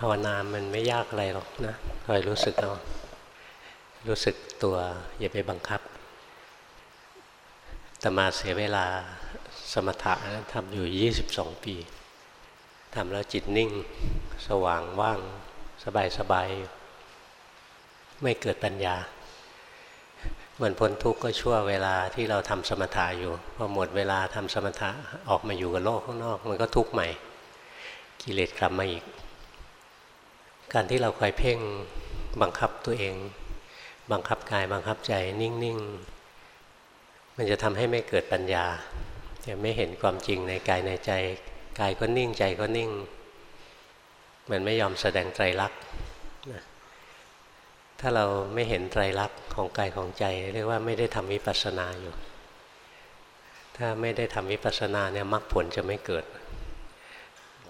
ภาวนามันไม่ยากอะไรหรอกนะคอยรู้สึกเอารู้สึกตัวอย่าไปบังคับแต่มาเสียเวลาสมถะทำอยู่ 22 ปีทำแล้วจิตนิ่ง สว่างว่าง สบายสบาย ไม่เกิดปัญญาเหมือนพ้นทุกข์ก็ชั่วเวลาที่เราทำสมถะอยู่ พอหมดเวลาทำสมถะออกมาอยู่กับโลกข้างนอก มันก็ทุกข์ใหม่ กิเลสกลับมาอีก การที่เราคอยเพ่งบังคับตัวเอง บังคับกายบังคับใจนิ่งๆ มันจะทำให้ไม่เกิดปัญญา จะไม่เห็นความจริงในกายในใจ กายก็นิ่งใจก็นิ่ง มันไม่ยอมแสดงไตรลักษณ์ถ้าเราไม่เห็นไตรลักษณ์ของกายของใจ เรียกว่าไม่ได้ทำวิปัสสนาอยู่ ถ้าไม่ได้ทำวิปัสสนาเนี่ยมรรคผลจะไม่เกิด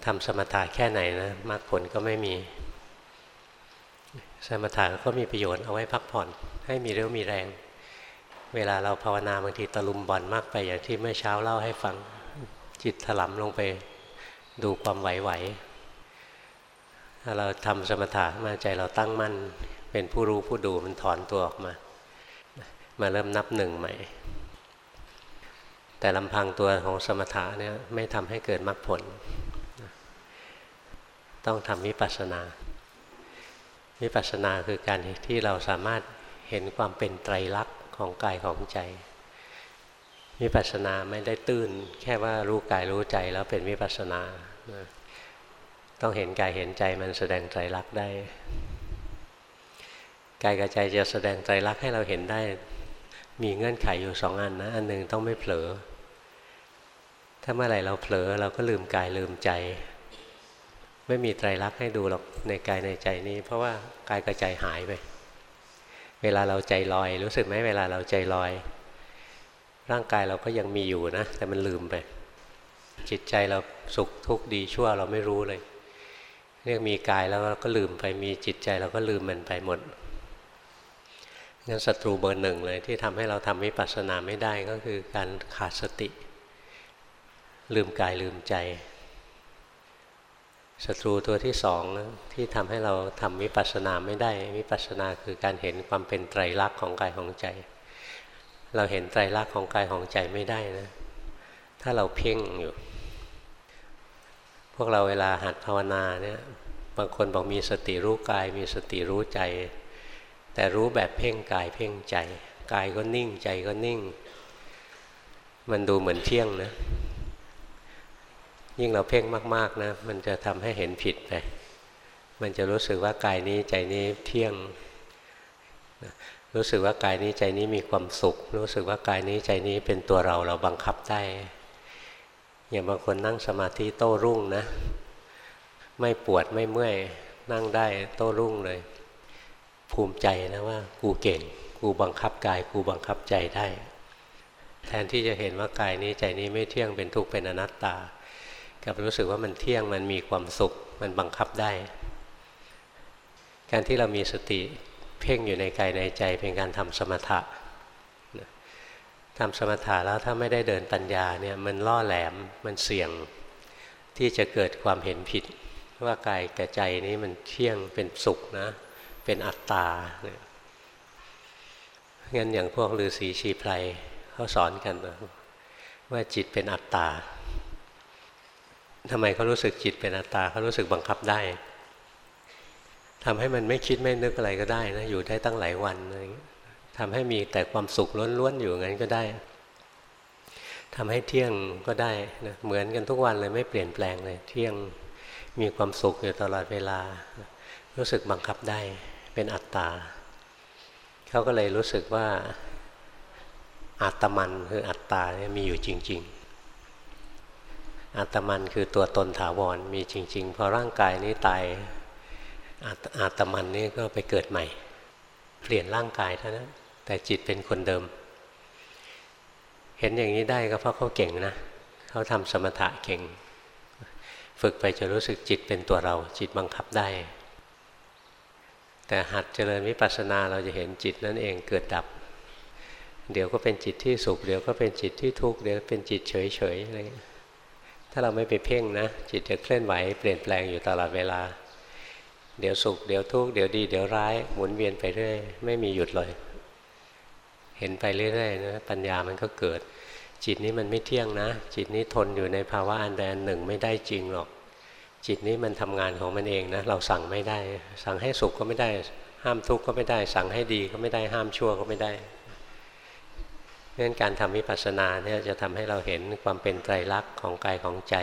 ทำสมถะแค่ไหนนะมรรคผลก็ไม่มี สมถะก็มีประโยชน์เอาไว้พักผ่อน ให้มีเรี่ยวมีแรง เวลาเราภาวนาบางทีตะลุมบอลมากไปอย่างที่เมื่อเช้าเล่าให้ฟังจิตถลำลงไปดูความไหวๆถ้าเราทำสมถะมาใจเราตั้งมั่น เป็นผู้รู้ผู้ดูมันถอนตัวออกมา มาเริ่มนับหนึ่งใหม่ แต่ลำพังตัวของสมถะเนี่ยไม่ทำให้เกิดมรรคผล ต้องทำวิปัสสนา วิปัสสนาคือการที่เราสามารถเห็นความเป็นไตรลักษณ์ของกายของใจวิปัสสนาไม่ได้ตื้น แค่ว่ารู้กายรู้ใจแล้วเป็นวิปัสสนา ต้องเห็นกายเห็นใจมันแสดงไตรลักษณ์ได้กายกับใจจะแสดงไตรลักษณ์ให้เราเห็นได้ มีเงื่อนไขอยู่สองอันนะ อันหนึ่งต้องไม่เผลอ ถ้าเมื่อไหร่เราเผลอเราก็ลืมกายลืมใจ ไม่มีไตรลักษณ์ให้ดูหรอกในกายในใจนี้ เพราะว่ากายกับใจหายไป เวลาเราใจลอย รู้สึกไหมเวลาเราใจลอย ร่างกายเราก็ยังมีอยู่นะ แต่มันลืมไป จิตใจเราสุขทุกข์ดีชั่วเราไม่รู้เลย เรียกมีกายแล้วก็ลืมไปมีจิตใจเราก็ลืมมันไปหมดงั้นศัตรูเบอร์หนึ่งเลยที่ทำให้เราทำวิปัสสนาไม่ได้ก็คือการขาดสติ ลืมกายลืมใจ ศัตรูตัวที่สองที่ทำให้เราทำวิปัสสนาไม่ได้วิปัสสนาคือการเห็นความเป็นไตรลักษณ์ของกายของใจ เราเห็นไตรลักษณ์ของกายของใจไม่ได้นะถ้าเราเพ่งอยู่ พวกเราเวลาหัดภาวนาเนี่ยบางคนบอกมีสติรู้กาย มีสติรู้ใจ แต่รู้แบบเพ่งกายเพ่งใจ กายก็นิ่งใจก็นิ่ง มันดูเหมือนเที่ยงนะ ยิ่งเราเพ่งมากๆนะมันจะทำให้เห็นผิดไป มันจะรู้สึกว่ากายนี้ใจนี้เที่ยง รู้สึกว่ากายนี้ใจนี้มีความสุข รู้สึกว่ากายนี้ใจนี้เป็นตัวเราเราบังคับได้ อย่างบางคนนั่งสมาธิโต้รุ่งนะ ไม่ปวดไม่เมื่อยนั่งได้โต้รุ่งเลย ภูมิใจนะว่ากูเก่ง กูบังคับกายกูบังคับใจได้ แทนที่จะเห็นว่ากายนี้ใจนี้ไม่เที่ยงเป็นทุกข์เป็นอนัตตา กับรู้สึกว่ามันเที่ยงมันมีความสุข มันบังคับได้ การที่เรามีสติเพ่งอยู่ในกายในใจเป็นการทำสมถะทำสมถะแล้วถ้าไม่ได้เดินปัญญาเนี่ยมันล่อแหลมมันเสี่ยงที่จะเกิดความเห็นผิด ว่ากายกับใจนี้มันเที่ยงเป็นสุขนะ เป็นอัตตางั้นอย่างพวกฤาษีชีไพรเขาสอนกันว่าจิตเป็นอัตตา ทำไมเขารู้สึกจิตเป็นอัตตาเขารู้สึกบังคับได้ทำให้มันไม่คิดไม่นึกอะไรก็ได้นะอยู่ได้ตั้งหลายวันอะไรทำให้มีแต่ความสุขล้วนๆอยู่งั้นก็ได้ทำให้เที่ยงก็ได้นะเหมือนกันทุกวันเลยไม่เปลี่ยนแปลงเลย เที่ยงมีความสุขอยู่ตลอดเวลา รู้สึกบังคับได้เป็นอัตตาเขาก็เลยรู้สึกว่าอัตมันคืออัตตาเนี่ยมีอยู่จริง ๆ อัตมันคือตัวตนถาวรมีจริง ๆ พอร่างกายนี้ตายอาตมันนี่ก็ไปเกิดใหม่ เปลี่ยนร่างกายเท่านั้นแต่จิตเป็นคนเดิม เห็นอย่างนี้ได้ก็เพราะเขาเก่งนะเขาทำสมถะเก่ง ฝึกไปจะรู้สึกจิตเป็นตัวเรา จิตบังคับได้ แต่หัดเจริญวิปัสสนาเราจะเห็นจิตนั่นเองเกิดดับ เดี๋ยวก็เป็นจิตที่สุข เดี๋ยวก็เป็นจิตที่ทุกข์เดี๋ยวเป็นจิตเฉยเฉยอะไร ถ้าเราไม่ไปเพ่งนะ จิตจะเคลื่อนไหวเปลี่ยนแปลงอยู่ตลอดเวลา เดี๋ยวสุขเดี๋ยวทุกข์เดี๋ยวดีเดี๋ยวร้ายหมุนเวียนไปเรื่อยไม่มีหยุดเลย เห็นไปเรื่อยๆนะปัญญามันก็เกิด จิตนี้มันไม่เที่ยงนะ จิตนี้ทนอยู่ในภาวะอันใดอันหนึ่งไม่ได้จริงหรอก จิตนี้มันทำงานของมันเองนะ เราสั่งไม่ได้ สั่งให้สุขก็ไม่ได้ ห้ามทุกข์ก็ไม่ได้ สั่งให้ดีก็ไม่ได้ห้ามชั่วก็ไม่ได้ เพราะฉะนั้นการทำวิปัสสนาเนี่ยจะทำให้เราเห็นความเป็นไตรลักษณ์ของกายของใจ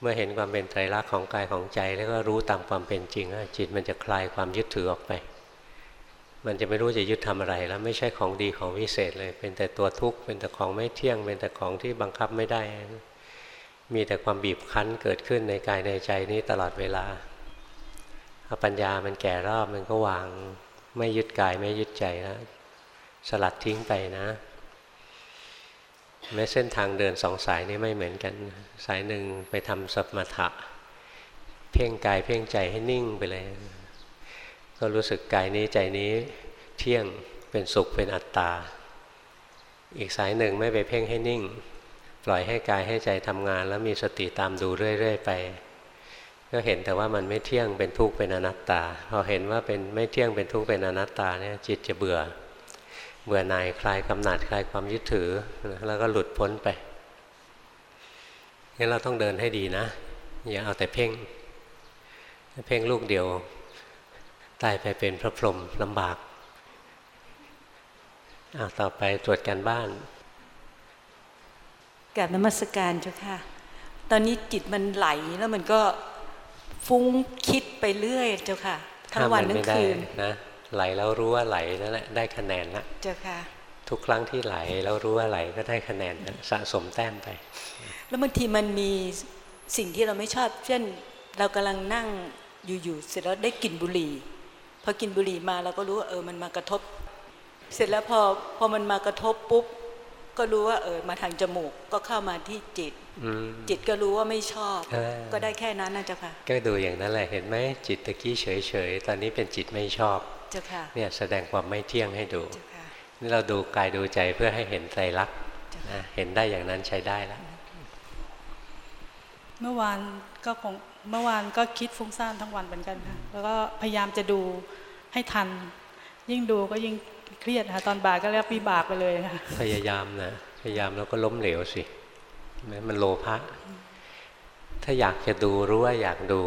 เมื่อเห็นความเป็นไตรลักษณ์ของกายของใจ แล้วก็รู้ตามความเป็นจริงจิตมันจะคลายความยึดถือออกไป มันจะไม่รู้จะยึดทำอะไรแล้วไม่ใช่ของดีของวิเศษเลย เป็นแต่ตัวทุกข์เป็นแต่ของไม่เที่ยง เป็นแต่ของที่บังคับไม่ได้ มีแต่ความบีบคั้นเกิดขึ้นในกายในใจนี้ตลอดเวลาพอปัญญามันแก่รอบมันก็วางไม่ยึดกายไม่ยึดใจแล้ว สลัดทิ้งไปนะแม้เส้นทางเดินสองสายนี้ไม่เหมือนกัน สายหนึ่งไปทำสมถะ เพ่งกายเพ่งใจให้นิ่งไปเลย ก็รู้สึกกายนี้ใจนี้เที่ยงเป็นสุขเป็นอัตตา อีกสายหนึ่งไม่ไปเพ่งให้นิ่ง ปล่อยให้กายให้ใจทำงาน แล้วมีสติตามดูเรื่อย ๆ ไป ก็เห็นแต่ว่ามันไม่เที่ยงเป็นทุกข์เป็นอนัตตา พอเห็นว่าเป็นไม่เที่ยงเป็นทุกข์เป็นอนัตตาเนี่ยจิตจะเบื่อ เบื่อหน่ายคลายกำหนัดคลายความยึดถือแล้วก็หลุดพ้นไปงั้นเราต้องเดินให้ดีนะ อย่าเอาแต่เพ่ง เพ่งลูกเดียวตายไปเป็นพระพรหมลำบากอาต่อไปตรวจการบ้านกาบนมัสการเจ้าค่ะ ตอนนี้จิตมันไหลแล้วมันก็ฟุ้งคิดไปเรื่อยเจ้าค่ะ ทั้งวันทั้งคืนนะ ไหลแล้วรู้ว่าไหลนั่นแหละได้คะแนนละเจ้าค่ะ ทุกครั้งที่ไหลแล้วรู้ว่าไหลก็ได้คะแนนสะสมแต้มไป แล้วบางทีมันมีสิ่งที่เราไม่ชอบ เช่นเรากำลังนั่งอยู่ๆเสร็จแล้วได้กลิ่นบุหรี่พอกินบุหรี่มาเราก็รู้ว่าเออมันมากระทบ เสร็จแล้วพอพอมันมากระทบปุ๊บก็รู้ว่าเออมาทางจมูกก็เข้ามาที่จิตจิตก็รู้ว่าไม่ชอบ ก็ได้แค่นั้นนะเจ้าค่ะก็ดูอย่างนั้นแหละเห็นไหมจิตตะกี้เฉยๆตอนนี้เป็นจิตไม่ชอบ เนี่ยแสดงความไม่เที่ยงให้ดู นี่เราดูกายดูใจเพื่อให้เห็นไตรลักษณ์นะเห็นได้อย่างนั้นใช้ได้แล้ว เมื่อวานก็คงเมื่อวานก็คิดฟุ้งซ่านทั้งวันเหมือนกันค่ะแล้วก็พยายามจะดูให้ทัน ยิ่งดูก็ยิ่งเครียดค่ะตอนบ่ายก็เรียกวิบากไปเลยค่ะพยายามนะพยายามแล้วก็ล้มเหลวสิมันโลภะถ้าอยากจะดูรู้ว่าอยากดู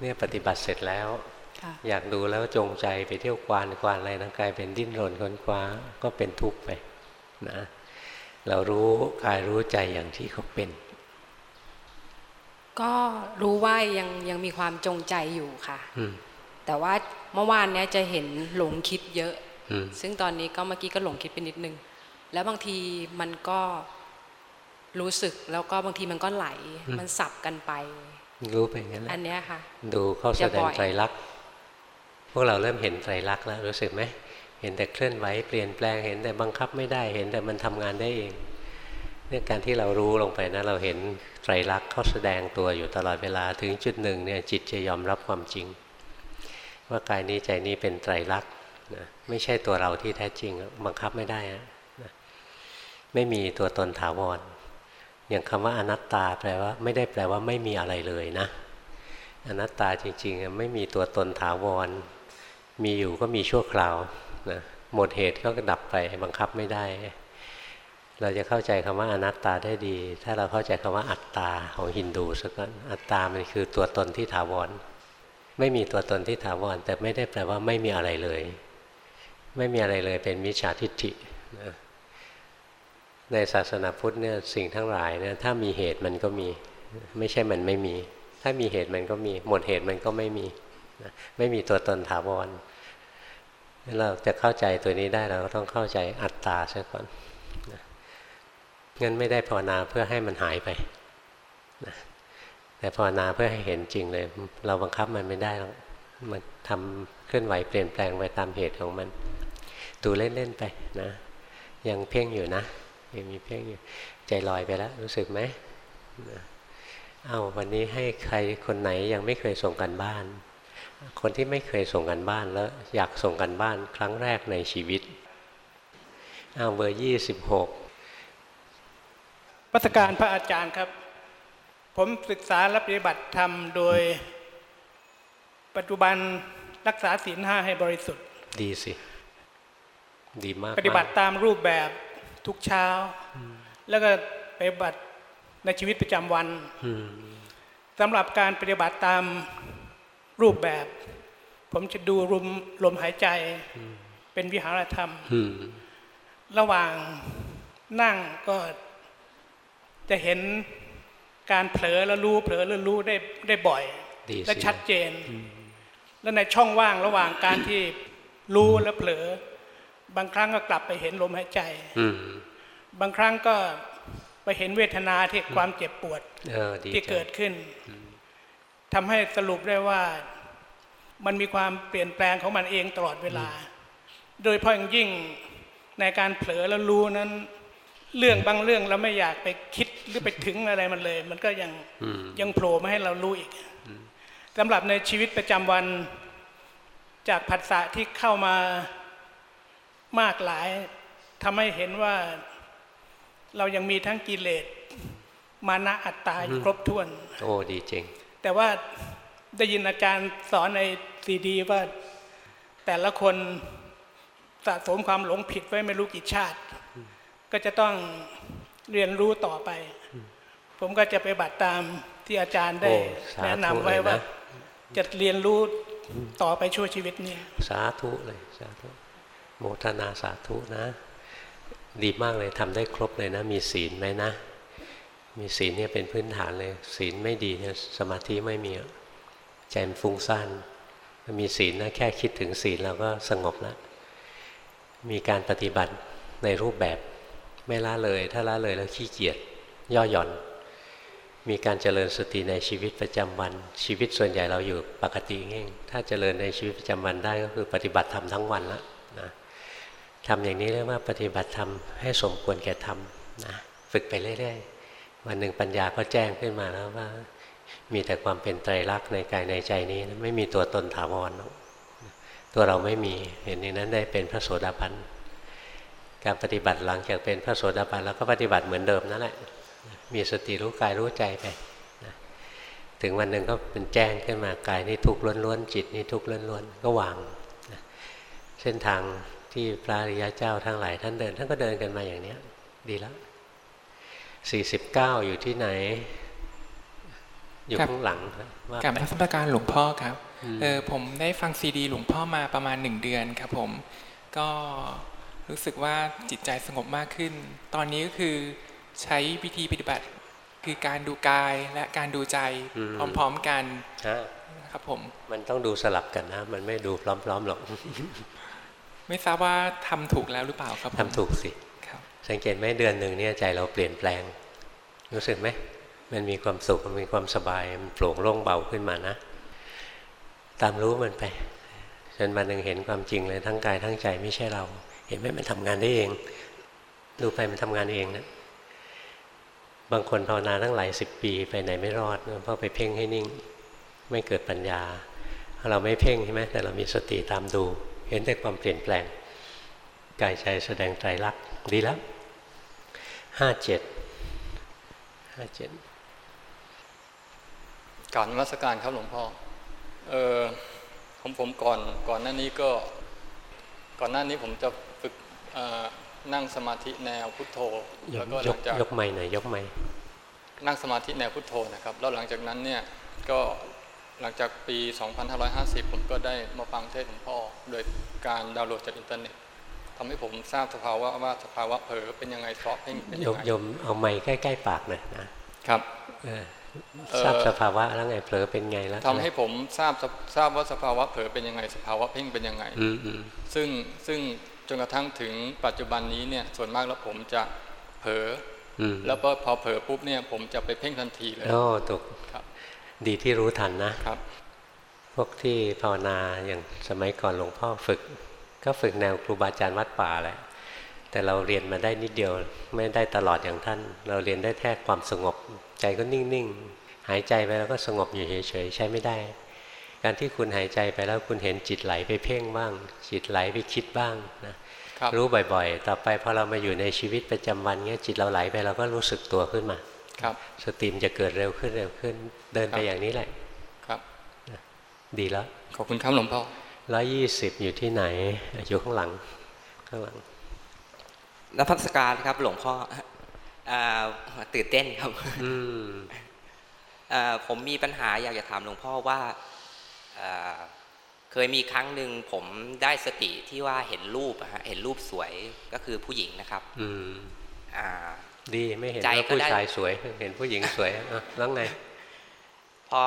เนี่ยปฏิบัติเสร็จแล้ว อยากดูแล้วจงใจไปเที่ยวควานควานอะไรนะกลายเป็นดิ้นรนค้นคว้าก็เป็นทุกข์ไปนะเรารู้กายรู้ใจอย่างที่เขาเป็น ก็รู้ว่ายังยังมีความจงใจอยู่ค่ะแต่ว่าเมื่อวานเนี้ยจะเห็นหลงคิดเยอะ ซึ่งตอนนี้ก็เมื่อกี้ก็หลงคิดไปนิดนึง แล้วบางทีมันก็รู้สึกแล้วก็บางทีมันก็ไหล มันสับกันไป รู้ไปงั้นแหละอันนี้ค่ะ ดูเข้าแสดงไตรลักษณ์ พวกเราเริ่มเห็นไตรลักษณ์แล้วรู้สึกไหมเห็นแต่เคลื่อนไหวเปลี่ยนแปลงเห็นแต่บังคับไม่ได้เห็นแต่มันทำงานได้เองเนี่ยการที่เรารู้ลงไปนะเราเห็นไตรลักษณ์เขาแสดงตัวอยู่ตลอดเวลาถึงจุดหนึ่งเนี่ยจิตจะยอมรับความจริง ว่ากายนี้ใจนี้เป็นไตรลักษณ์นะไม่ใช่ตัวเราที่แท้จริงบังคับไม่ได้นะไม่มีตัวตนถาวร อย่างคำว่าอนัตตาแปลว่า ไม่ได้แปลว่าไม่มีอะไรเลยนะ อนัตตาจริงๆไม่มีตัวตนถาวร มีอยู่ก็มีชั่วคราวนะหมดเหตุก็ดับไปบังคับไม่ได้ เราจะเข้าใจคำว่าอนัตตาได้ดี ถ้าเราเข้าใจคำว่าอัตตาของฮินดูสักก่อนอัตตามันคือตัวตนที่ถาวร ไม่มีตัวตนที่ถาวร แต่ไม่ได้แปลว่าไม่มีอะไรเลย ไม่มีอะไรเลยเป็นมิจฉาทิฏฐินะในศาสนาพุทธเนี่ยสิ่งทั้งหลายเนี่ยถ้ามีเหตุมันก็มี ไม่ใช่มันไม่มี ถ้ามีเหตุมันก็มี หมดเหตุมันก็ไม่มี ไม่มีตัวตนถาวร เราจะเข้าใจตัวนี้ได้เราก็ต้องเข้าใจอัตตาซะก่อนงั้นไม่ได้ภาวนาเพื่อให้มันหายไปแต่ภาวนาเพื่อให้เห็นจริงเลย เราบังคับมันไม่ได้หรอกมันทำเคลื่อนไหวเปลี่ยนแปลงไปตามเหตุของมันดูเล่นๆไปนะ ยังเพ่งอยู่นะยังมีเพ่งอยู่ใจลอยไปแล้ว รู้สึกไหมเอาวันนี้ให้ใครคนไหนยังไม่เคยส่งกันบ้าน คนที่ไม่เคยส่งกันบ้านแล้ว อยากส่งกันบ้านครั้งแรกในชีวิตเอาเบอร์ยี่สิบหกปัสการพระอาจารย์ครับ ผมศึกษาและปฏิบัติธรรมโดย ปัจจุบันรักษาศีลห้าให้บริสุทธิ์ ดีสิ ดีมาก ปฏิบัติตามรูปแบบทุกเช้า แล้วก็ปฏิบัติในชีวิตประจำวันอืมสำหรับการปฏิบัติตาม รูปแบบ ผมจะดูลมลมหายใจ เป็นวิหารธรรมอืมระหว่างนั่งก็จะเห็นการเผลอแล้วรู้ เผลอแล้วรู้ได้ได้บ่อยดีและสิชัดเจน และในช่องว่างระหว่างการที่รู้และเผลอ บางครั้งก็กลับไปเห็นลมหายใจอืมบางครั้งก็ไปเห็นเวทนาที่ความเจ็บปวดเออดีที่จังเกิดขึ้น ทำให้สรุปได้ว่ามันมีความเปลี่ยนแปลงของมันเองตลอดเวลา โดยเฉพาะอย่างยิ่งในการเผลอแล้วรู้นั้น เรื่องบางเรื่องเราไม่อยากไปคิดหรือไปถึงอะไรมันเลย มันก็ยังอืมยังโผล่มาให้เรารู้อีกสำหรับในชีวิตประจำวันจากผัสสะที่เข้ามามากหลายทำให้เห็นว่าเรายังมีทั้งกิเลสมานะอัตตาอยู่ครบถ้วน โอ้ดีจริง แต่ว่าได้ยินอาจารย์สอนในซีดีว่าแต่ละคนสะสมความหลงผิดไว้ไม่รู้กี่ชาติ ก็จะต้องเรียนรู้ต่อไป ผมก็จะไปบัติตามที่อาจารย์ได้โอ้สาธุแนะนำไว้เลยนะว่า จะเรียนรู้ต่อไปชั่วชีวิตนี้สาธุเลยสาธุโมทนาสาธุนะ ดีมากเลยทำได้ครบเลยนะ มีศีลไหมนะ มีศีลเนี่ยเป็นพื้นฐานเลย ศีลไม่ดีเนี่ยสมาธิไม่มีใจมันฟุ้งซ่านมีศีลนะแค่คิดถึงศีลเราก็สงบแล้วมีการปฏิบัติในรูปแบบไม่ละเลย ถ้าละเลยแล้วขี้เกียจย่อหย่อน มีการเจริญสติในชีวิตประจำวัน ชีวิตส่วนใหญ่เราอยู่ปกติเองถ้าเจริญในชีวิตประจำวันได้ก็คือปฏิบัติธรรมทั้งวันละนะทำอย่างนี้เรียกว่าปฏิบัติธรรมให้สมควรแก่ธรรมนะฝึกไปเรื่อยๆ วันหนึ่งปัญญาก็แจ้งขึ้นมาแล้วว่า มีแต่ความเป็นไตรลักษณ์ในกายในใจนี้ ไม่มีตัวตนถาวรตัวเราไม่มีเห็นอย่างนั้นได้เป็นพระโสดาบันการปฏิบัติหลังจากเป็นพระโสดาบันแล้วก็ปฏิบัติเหมือนเดิมนั่นแหละมีสติรู้กายรู้ใจไปนะถึงวันหนึ่งก็เป็นแจ้งขึ้นมากายนี่ทุกข์ล้วนๆจิตนี่ทุกข์ล้วนๆก็วางนะเส้นทางที่พระอริยเจ้าทั้งหลายท่านเดิน ท่านก็เดินกันมาอย่างเนี้ย ดีแล้ว สี่สิบเก้าอยู่ที่ไหน อยู่ครับข้างหลังว่ากับไปนักสมการหลวงพ่อครับอืมเออผมได้ฟังซีดี หลวงพ่อมาประมาณหนึ่งเดือนครับผม ก็รู้สึกว่าจิตใจสงบมากขึ้น ตอนนี้ก็คือใช้วิธีปฏิบัติคือการดูกายและการดูใจพร้อมๆกันฮะครับผม มันต้องดูสลับกันนะ มันไม่ดูพร้อมๆหรอก ไม่ทราบว่าทำถูกแล้วหรือเปล่าครับผมทำถูกสิครับ สังเกตไหมเดือนหนึ่งเนี่ยใจเราเปลี่ยนแปลง รู้สึกไหมมันมีความสุขมันมีความสบายมันโปร่งโล่งเบาขึ้นมานะ ตามรู้มันไปจนมาหนึ่งเห็นความจริงเลยทั้งกายทั้งใจไม่ใช่เรา เห็นไหมมันทำงานได้เอง ดูไปมันทำงานเองนะบางคนภาวนาตั้งหลายสิบปีไปไหนไม่รอดเพราะไปเพ่งให้นิ่ง ไม่เกิดปัญญา เราไม่เพ่งใช่ไหมแต่เรามีสติตามดู เห็นแต่ความเปลี่ยนแปลงกายใจแสดงไตรลักดีแล้ว ห้าเจ็ดห้าเจ็ดการนมัสการครับหลวงพ่อเออของผมก่อนก่อนหน้านี้ก็ ก่อนหน้านี้ผมจะฝึกเอ่อนั่งสมาธิแนวพุทโธยแล้กวก็หยลักงจากยกไม้หน่อยยกไม้นั่งสมาธิแนวพุทโธนะครับ แล้วหลังจากนั้นเนี่ยก็หลังจากปี 2550 ผมก็ได้มาฟังเทศน์หลวงพ่อ โดยการดาวน์โหลดจากอินเทอร์เน็ต ทำให้ผมทราบสภาวะว่าสภาวะเผลอเป็นยังไงซอฟเพ่งเป็นยยังกไงยมเอาไม้ใกล้ๆปากหน่อยนะครับเออเอ่อทราบสภาวะแล้วไงเผลอเป็นไงแล้วทำให้ผมทราบทราบว่าสภาวะเผลอเป็นยังไง สภาวะเพ่งเป็นยังไงอืมอืมซึ่งซึ่งจนกระทั่งถึงปัจจุบันนี้เนี่ยส่วนมากแล้วผมจะเผลออืมแล้วก็พอเผลอปุ๊บเนี่ยผมจะไปเพ่งทันทีเลยโอ้ถูกครับ ดีที่รู้ทันนะครับ พวกที่ภาวนาอย่างสมัยก่อนหลวงพ่อฝึก ก็ฝึกแนวครูบาอาจารย์วัดป่าแหละ แต่เราเรียนมาได้นิดเดียวไม่ได้ตลอดอย่างท่าน เราเรียนได้แค่ความสงบ ใจก็นิ่งๆ หายใจไปแล้วก็สงบอยู่เฉยๆใช้ไม่ได้ การที่คุณหายใจไปแล้วคุณเห็นจิตไหลไปเพ่งบ้าง จิตไหลไปคิดบ้างนะครับรู้บ่อยๆ ต่อไปพอเรามาอยู่ในชีวิตประจำวันเงี้ยจิตเราไหลไปเราก็รู้สึกตัวขึ้นมา ครับ สติมนจะเกิดเร็วขึ้นเร็วขึ้น เดินไปครับอย่างนี้แหละ ครับ ดีแล้ว ขอบคุณครับหลวงพ่อ ร้อยยี่สิบอยู่ที่ไหน อยู่ข้างหลัง ข้างหลังนพัสการครับ หลวงพ่ออ่าตื่นเต้นครับอืมอ่าผมมีปัญหาอยากจะถามหลวงพ่อว่าอ่าเคยมีครั้งหนึ่งผมได้สติที่ว่าเห็นรูปอะฮะเห็นรูปสวยก็คือผู้หญิงนะครับ อืมอ่าดีไม่เห็นใจว่าก็ผู้ได้ชายสวย เห็นผู้หญิงสวยอะแล้วไง พอ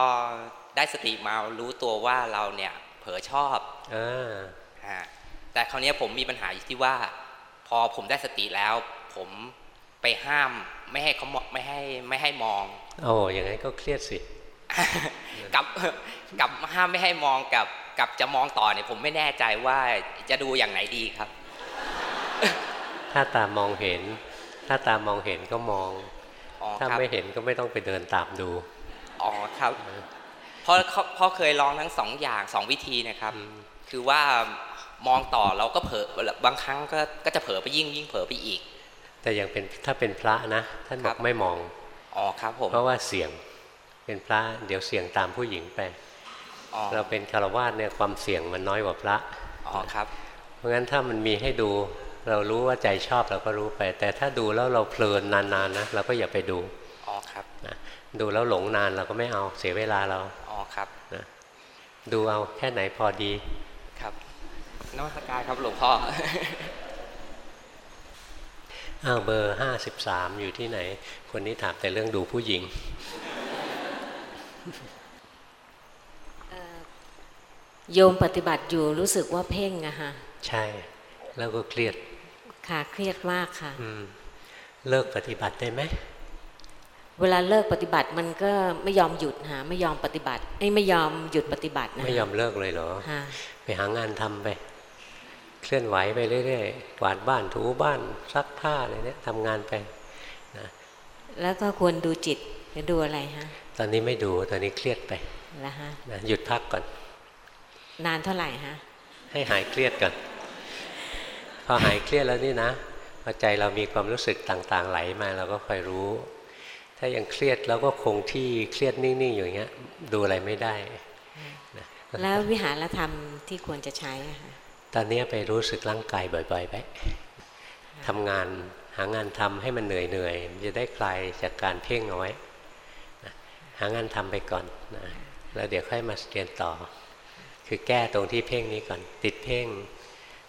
ได้สติมารู้ตัวว่าเราเนี่ย เผลอชอบอ่าฮะแต่คราวนี้ผมมีปัญหาอยู่ที่ว่า พอผมได้สติแล้ว ผมไปห้ามไม่ให้เขามองไม่ให้ไม่ให้มองโอ้อย่างนั้นก็เครียดสิกับกับห้ามไม่ให้มองกับกับจะมองต่อเนี่ยผมไม่แน่ใจว่าจะดูอย่างไหนดีครับ ถ้าตามองเห็น ถ้าตามองเห็นก็มองอ๋อถ้าครับไม่เห็นก็ไม่ต้องไปเดินตามดู อ๋อครับ เพราะเขาเพราะเคยลองทั้งสองอย่างสองวิธีนะครับ คือว่ามองต่อเราก็เผลอบางครั้งก็ก็จะเผลอไปยิ่งยิ่งเผลอไปอีก แต่ยังเป็นถ้าเป็นพระนะท่านบอกไม่มองอ๋อครับผมเพราะว่าเสี่ยงเป็นพระเดี๋ยวเสี่ยงตามผู้หญิงไปอ๋อเราเป็นคารวาสเนี่ยความเสี่ยงมันน้อยกว่าพระอ๋อครับ เพราะงั้นถ้ามันมีให้ดูเรารู้ว่าใจชอบเราก็รู้ไป แต่ถ้าดูแล้วเราเพลินนานๆนะเราก็อย่าไปดูอ๋อครับนะดูแล้วหลงนานเราก็ไม่เอาเสียเวลาเรา อ๋อครับนะดูเอาแค่ไหนพอดีครับนวัตการครับหลวงพ่ออ้าวเบอร์ห้าสิบสามอยู่ที่ไหน คนนี้ถามแต่เรื่องดูผู้หญิงโยมปฏิบัติอยู่รู้สึกว่าเพ่งอะฮะใช่ แล้วก็เครียด ค่ะเครียดมากค่ะอืมเลิกปฏิบัติได้ไหม เวลาเลิกปฏิบัติมันก็ไม่ยอมหยุดฮะไม่ยอมปฏิบัติไอ้ยไม่ยอมหยุดปฏิบัตินะไม่ยอมเลิกเลยเหรอฮะไปหางานทำไป เคลื่อนไหวไปเรื่อยๆกวาดบ้านถูบ้านซักผ้าอะไรเนี่ยทำงานไปนะแล้วก็ควรดูจิตหรือดูอะไรฮะตอนนี้ไม่ดูตอนนี้เครียดไปแล้วฮะนะหยุดพักก่อน นานเท่าไหร่ฮะให้หายเครียดก่อนพอหายเครียดแล้วนี่นะพอใจเรามีความรู้สึกต่างๆ ไหลมาเราก็ค่อยรู้ ถ้ายังเครียดเราก็คงที่เครียดนิ่งๆอยู่อย่างเงี้ย ดูอะไรไม่ได้นะแล้ววิหารธรรมที่ควรจะใช้อะฮะตอนนี้ไปรู้สึกร่างกายบ่อยๆไปทำงานหางานทำให้มันเหนื่อยๆมันจะได้คลายจากการเพ่งเอาไว้นะหางานทำไปก่อนนะแล้วเดี๋ยวค่อยมาเรียนต่อ คือแก้ตรงที่เพ่งนี้ก่อน ติดเพ่ง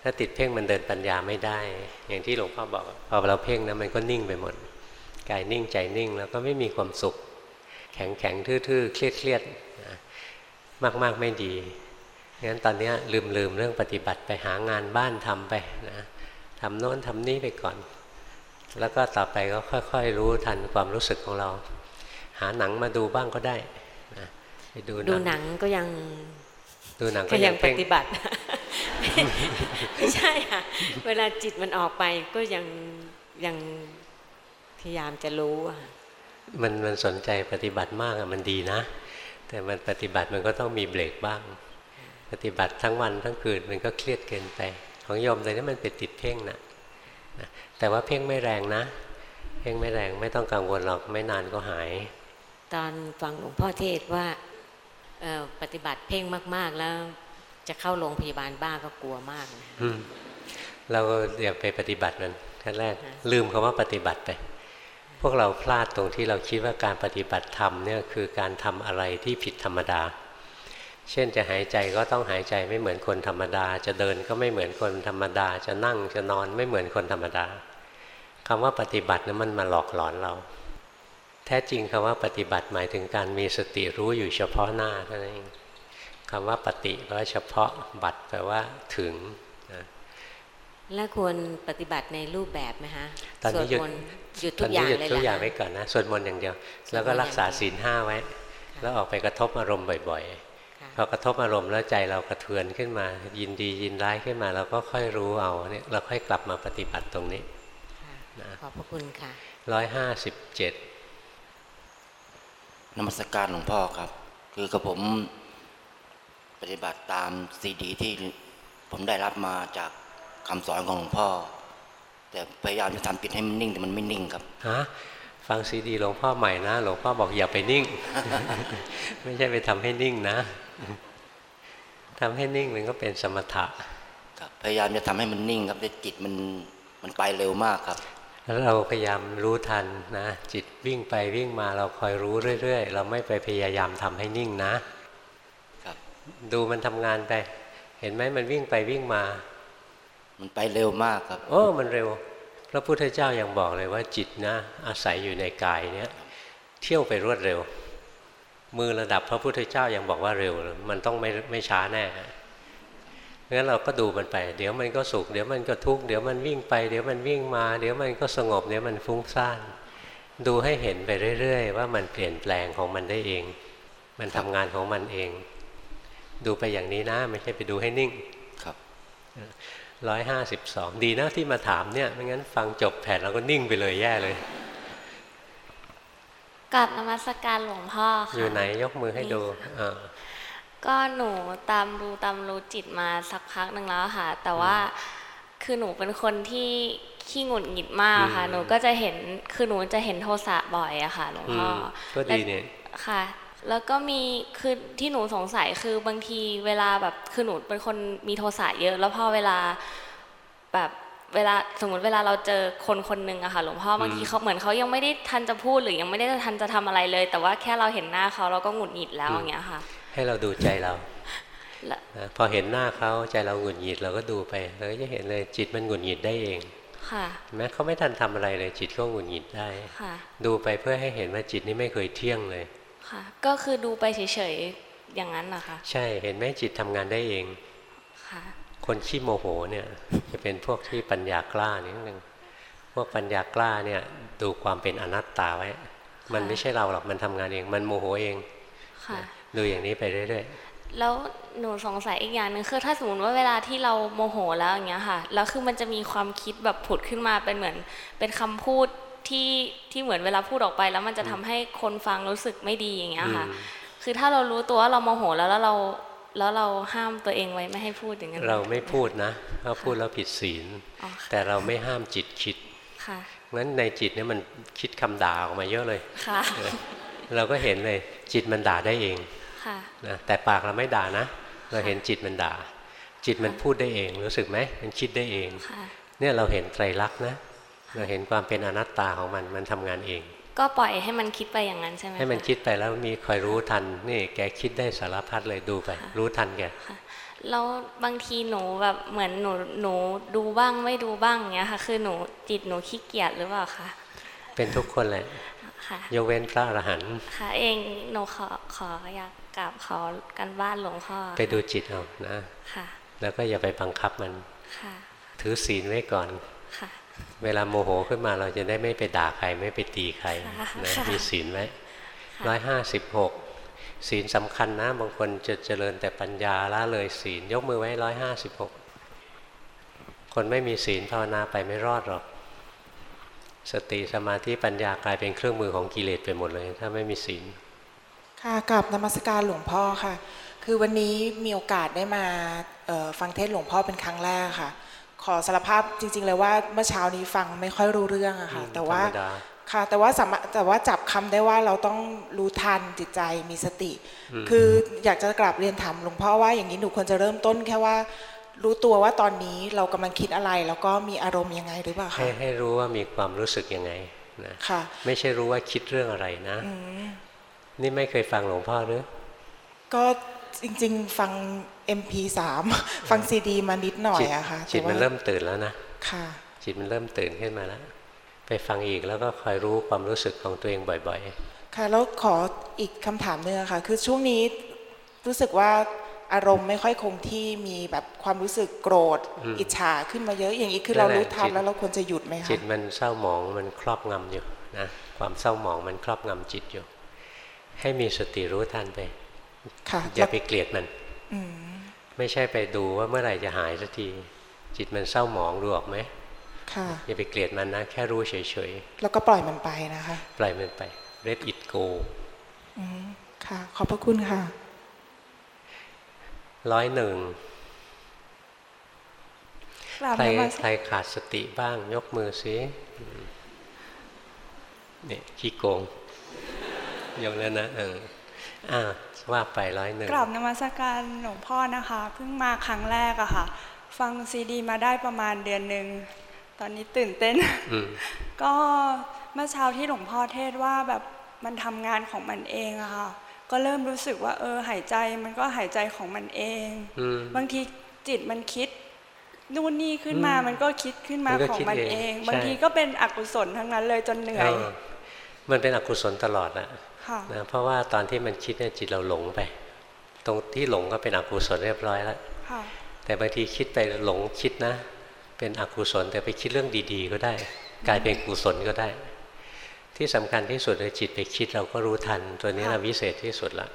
ถ้าติดเพ่งมันเดินปัญญาไม่ได้ อย่างที่หลวงพ่อบอกพอเราเพ่งนะมันก็นิ่งไปหมด กายนิ่งใจนิ่ง แล้วก็ไม่มีความสุข แข็งแข็งๆทื่อๆ เครียดเครียดๆนะมากๆไม่ดีงั้นตอนนี้ลืมลืมเรื่องปฏิบัติไปหางานบ้านทำไปนะทำโน้นทำนี้ไปก่อน แล้วก็ต่อไปก็ค่อยๆ รู้ทันความรู้สึกของเรา หาหนังมาดูบ้างก็ได้นะไปดูดูหนังก็ยังดูหนังก็ก็ยัยังงปเพ่งฏิบัติไม่ใช่ค่ะเวลาจิตมันออกไปก็ยังยัง พยายามจะรู้อะค่ะมันมันสนใจปฏิบัติมากอะมันดีนะ แต่มันปฏิบัติมันก็ต้องมีเบรกบ้าง ปฏิบัติทั้งวันทั้งคืนมันก็เครียดเกินไป ของโยมเลยนี่มันไปติดเพ่งนะนะแต่ว่าเพ่งไม่แรงนะ เพ่งไม่แรงไม่ต้องกังวลหรอกไม่นานก็หาย ตอนฟังหลวงพ่อเทศน์ว่าเอ่อปฏิบัติเพ่งมาก ๆแล้ว จะเข้าโรงพยาบาลบ้าก็กลัวมากนะอืมเราอย่าไปปฏิบัติมันขั้นแรกฮะลืมคำว่าปฏิบัติไป พวกเราพลาดตรงที่เราคิดว่าการปฏิบัติธรรมเนี่ยคือการทำอะไรที่ผิดธรรมดา เช่นจะหายใจก็ต้องหายใจไม่เหมือนคนธรรมดา จะเดินก็ไม่เหมือนคนธรรมดา จะนั่งจะนอนไม่เหมือนคนธรรมดาคำว่าปฏิบัตินั้นมันมาหลอกหลอนเรา แท้จริงคำว่าปฏิบัติหมายถึงการมีสติรู้อยู่เฉพาะหน้าเท่านั้นเองคำว่าปฏิแปลว่าเฉพาะบัตแปลว่าถึง และควรปฏิบัติในรูปแบบไหมฮะตอนสวนี้ดหยุดมนต์หยุดตทุอนกอนี้ย่างหยุดเลยทุกเหรออย่างฮะไว้ก่อนนะสวดมนต์อย่างเดียว แล้วก็รักษาศีลห้าไว้ แล้วออกไปกระทบอารมณ์บ่อยค่ะๆพอกระทบอารมณ์แล้วใจเรากระเทือนขึ้นมา ยินดียินร้ายขึ้นมา เราก็ค่อยรู้เอาเนี่ยเราค่อยกลับมาปฏิบัติตรงนี้ค่ะนะขอบพระคุณค่ะร้อยห้าสิบเจ็ดนมัสการหลวงพ่อครับ คือกับผมปฏิบัติตามซีดีที่ผมได้รับมาจาก คำสอนของหลวงพ่อ แต่พยายามจะทำจิตให้มันนิ่งแต่มันไม่นิ่งครับฮะฟังซีดีหลวงพ่อใหม่นะหลวงพ่อบอกอย่าไปนิ่ง ไม่ใช่ไปทำให้นิ่งนะทำให้นิ่งมันก็เป็นสมถะครับพยายามจะทำให้มันนิ่งครับแต่จิตมันมันไปเร็วมากครับแล้วเราพยายามรู้ทันนะ จิตวิ่งไปวิ่งมาเราคอยรู้เรื่อยๆ เราไม่ไปพยายามทำให้นิ่งนะ ครับ ดูมันทำงานไป เห็นไหมมันวิ่งไปวิ่งมา มันไปเร็วมากครับโอ้มันเร็ว พระพุทธเจ้ายัางบอกเลยว่าจิตนะ อาศัยอยู่ในกายเนี้ยเที่ยวไปรวดเร็ว มือระดับพระพุทธเจ้ายังบอกว่าเร็ว มันต้องไม่ไม่ช้าแน่งั้นเราก็ดูมันไป เดี๋ยวมันก็สุข เดี๋ยวมันก็ทุกข์ เดี๋ยวมันวิ่งไป เดี๋ยวมันวิ่งมา เดี๋ยวมันก็สงบ เดี๋ยวมันฟุ้งซ่าน ดูให้เห็นไปเรื่อย ๆ ว่ามันเปลี่ยนแปลงของมันได้เอง มันทำงานของมันเอง ดูไปอย่างนี้นะ ไม่ใช่ไปดูให้นิ่ง ครับ ร้อยห้าสิบสองดีนะที่มาถามเนี่ยไม่งั้นฟังจบแผ่นเราก็นิ่งไปเลยแย่เลยกับนมัสการหลวงพ่อค่ะอยู่ไหนยกมือให้ดูอ่าก็หนูตามรู้ตามรู้จิตมาสักพักหนึ่งแล้วค่ะ แต่ว่าคือหนูเป็นคนที่ขี้หงุดหงิดมากค่ะ หนูก็จะเห็นคือหนูจะเห็นโทสะบ่อยอะค่ะหลวงพ่อก็ดีเนี่ยค่ะ แล้วก็มีคือที่หนูสงสัยคือบางทีเวลาแบบคือหนูเป็นคนมีโทสะเยอะ แล้วพอเวลาแบบเวลาสมมติเวลาเราเจอคนคนหนึ่งอะค่ะหลวงพ่อบางทีเขาเหมือนเขายังไม่ได้ทันจะพูดหรือยังไม่ได้ทันจะทำอะไรเลย แต่ว่าแค่เราเห็นหน้าเขาเราก็หงุดหงิดแล้วอย่างเงี้ยค่ะ ให้เราดูใจเราพอเห็นหน้าเขาใจเราหงุดหงิดเราก็ดูไปเราก็จะเห็นเลยจิตมันหงุดหงิดได้เองค่ะแม้เขาไม่ทันทำอะไรเลยจิตก็หงุดหงิดได้ดูไปเพื่อให้เห็นว่าจิตนี้ไม่เคยเที่ยงเลย ค่ะ ก็คือดูไปเฉยๆอย่างนั้นนะคะ ใช่เห็นไหมจิตทำงานได้เองค่ะ คนขี้โมโหเนี่ย จะเป็นพวกที่ปัญญากล้านิดนึงพวกปัญญากล้าเนี่ยดูความเป็นอนัตตาไว้ มันไม่ใช่เราหรอกมันทำงานเอง มันโมโหเองค่ะดูอย่างนี้ไปเรื่อยๆ แล้วหนูสงสัยอีกอย่างหนึ่งคือถ้าสมมติว่าเวลาที่เราโมโหแล้วอย่างเงี้ยค่ะ แล้วคือมันจะมีความคิดแบบผุดขึ้นมาเป็นเหมือน เป็นคำพูด ที่ที่เหมือนเวลาพูดออกไปแล้วมันจะทำให้คนฟังรู้สึกไม่ดีอย่างเงี้ยค่ะ คือถ้าเรารู้ตัวว่าเราโมโหแล้วแล้วเราแล้วเราห้ามตัวเองไว้ไม่ให้พูดอย่างนั้นเราไม่พูดนะถ้าพูดแล้วผิดศีล แต่เราไม่ห้ามจิตคิดค่ะงั้นในจิตเนี่ยมันคิดคำด่าออกมาเยอะเลยค่ะเราก็เห็นเลยจิตมันด่าได้เองนะแต่ปากเราไม่ด่านะ เราเห็นจิตมันด่า จิตมันพูดได้เองรู้สึกไหมมันคิดได้เองเนี่ยเราเห็นไตรลักษณ์นะ เราเห็นความเป็นอนัตตาของมันมันทำงานเอง ก็ปล่อยให้มันคิดไปอย่างนั้นใช่ไหมให้มันคิดไปแล้วมีคอยรู้ทันนี่แกคิดได้สารพัดเลยดูไป รู้ทันแกแล้วบางทีหนูแบบเหมือนหนูหนูดูบ้างไม่ดูบ้างเงี้ยค่ะ คือหนูจิตหนูขี้เกียจหรือเปล่าคะเป็นทุกคนเลยยกเว้นพระอรหันต์ค่ะ เองหนูขอขออยากกราบขอกันบ้านหลวงพ่อไปดูจิตเอานะค่ะ แล้วก็อย่าไปบังคับมันค่ะ ถือศีลไว้ก่อนค่ะ เวลาโมโหขึ้นมาเราจะได้ไม่ไปด่าใครไม่ไปตีใครนะมีศีลไว้ร้อยห้าสิบหกศีลสำคัญนะ บางคนจะเจริญแต่ปัญญาละเลยศีลยกมือไว้ร้อยห้าสิบหกคนไม่มีศีลภาวนาไปไม่รอดหรอก สติสมาธิปัญญากลายเป็นเครื่องมือของกิเลสไปหมดเลย ถ้าไม่มีศีล ค่ะกับนมัสการหลวงพ่อค่ะ คือวันนี้มีโอกาสได้มาฟังเทศหลวงพ่อเป็นครั้งแรกค่ะ ขอสารภาพจริง ๆ เลยว่าเมื่อเช้านี้ฟังไม่ค่อยรู้เรื่องอะค่ะ แต่ว่าค่ะแต่ว่าสามารถแต่ว่าจับคำได้ว่าเราต้องรู้ทันจิตใจมีสติ คืออยากจะกลับเรียนถามหลวงพ่อว่าอย่างนี้หนูควรจะเริ่มต้นแค่ว่า รู้ตัวว่าตอนนี้เรากำลังคิดอะไร แล้วก็มีอารมณ์ยังไงหรือเปล่าคะให้ให้รู้ว่ามีความรู้สึกยังไงนะค่ะ ไม่ใช่รู้ว่าคิดเรื่องอะไรนะนี่ไม่เคยฟังหลวงพ่อหรือก็จริง ๆ ฟัง MP3 ฟังซีดีมานิดหน่อยอะค่ะจิตมันเริ่มตื่นแล้วนะค่ะ จิตมันเริ่มตื่นขึ้นมาแล้วไปฟังอีกแล้วก็คอยรู้ความรู้สึกของตัวเองบ่อย ๆ ค่ะแล้วขออีกคำถามเนื้อค่ะ คือช่วงนี้รู้สึกว่าอารมณ์ไม่ค่อยคงที่มีแบบความรู้สึกโกรธ อิจฉาขึ้นมาเยอะอย่างนี้คือเรารู้ทันแล้วเราควรจะหยุดไหมคะจิตมันเศร้าหมองมันครอบงำอยู่นะความเศร้าหมองมันครอบงำจิตอยู่ ให้มีสติรู้ทันไป อย่าไปเกลียดมัน ไม่ใช่ไปดูว่าเมื่อไหร่จะหายสักที จิตมันเศร้าหมองรู้ออกไหมอย่าไปเกลียดมันนะ แค่รู้เฉยๆ แล้วก็ปล่อยมันไปนะคะ ปล่อยมันไป let it go ค่ะ ขอบพระคุณค่ะ ร้อยหนึ่งใครใครขาดสติบ้าง ยกมือสิเนี่ยขี้โกงยกแล้วนะเอออ่า ว่าไปร้อยหนึ่งกลับนมัสการหลวงพ่อนะคะ เพิ่งมาครั้งแรกอะค่ะ ฟังซีดี มาได้ประมาณเดือนหนึ่ง ตอนนี้ตื่นเต้น ก็เมื่อเช้าที่หลวงพ่อเทศว่าแบบมันทำงานของมันเองอะค่ะ ก็เริ่มรู้สึกว่า เออ หายใจมันก็หายใจของมันเอง บางทีจิตมันคิดนู่นนี่ขึ้นมามันก็คิดขึ้นมาของมันเอง บางทีก็เป็นอกุศลทั้งนั้นเลยจนเหนื่อย มันเป็นอกุศลตลอดอะ นะเพราะว่าตอนที่มันคิดเนี่ยจิตเราหลงไป ตรงที่หลงก็เป็นอกุศลเรียบร้อยแล้วแต่บางทีคิดไปหลงคิดนะ เป็นอกุศลแต่ไปคิดเรื่องดี ๆ ก็ได้ กลายเป็นกุศลก็ได้ ที่สำคัญที่สุดเลยจิตไปคิดเราก็รู้ทัน ตัวนี้เราวิเศษที่สุดละ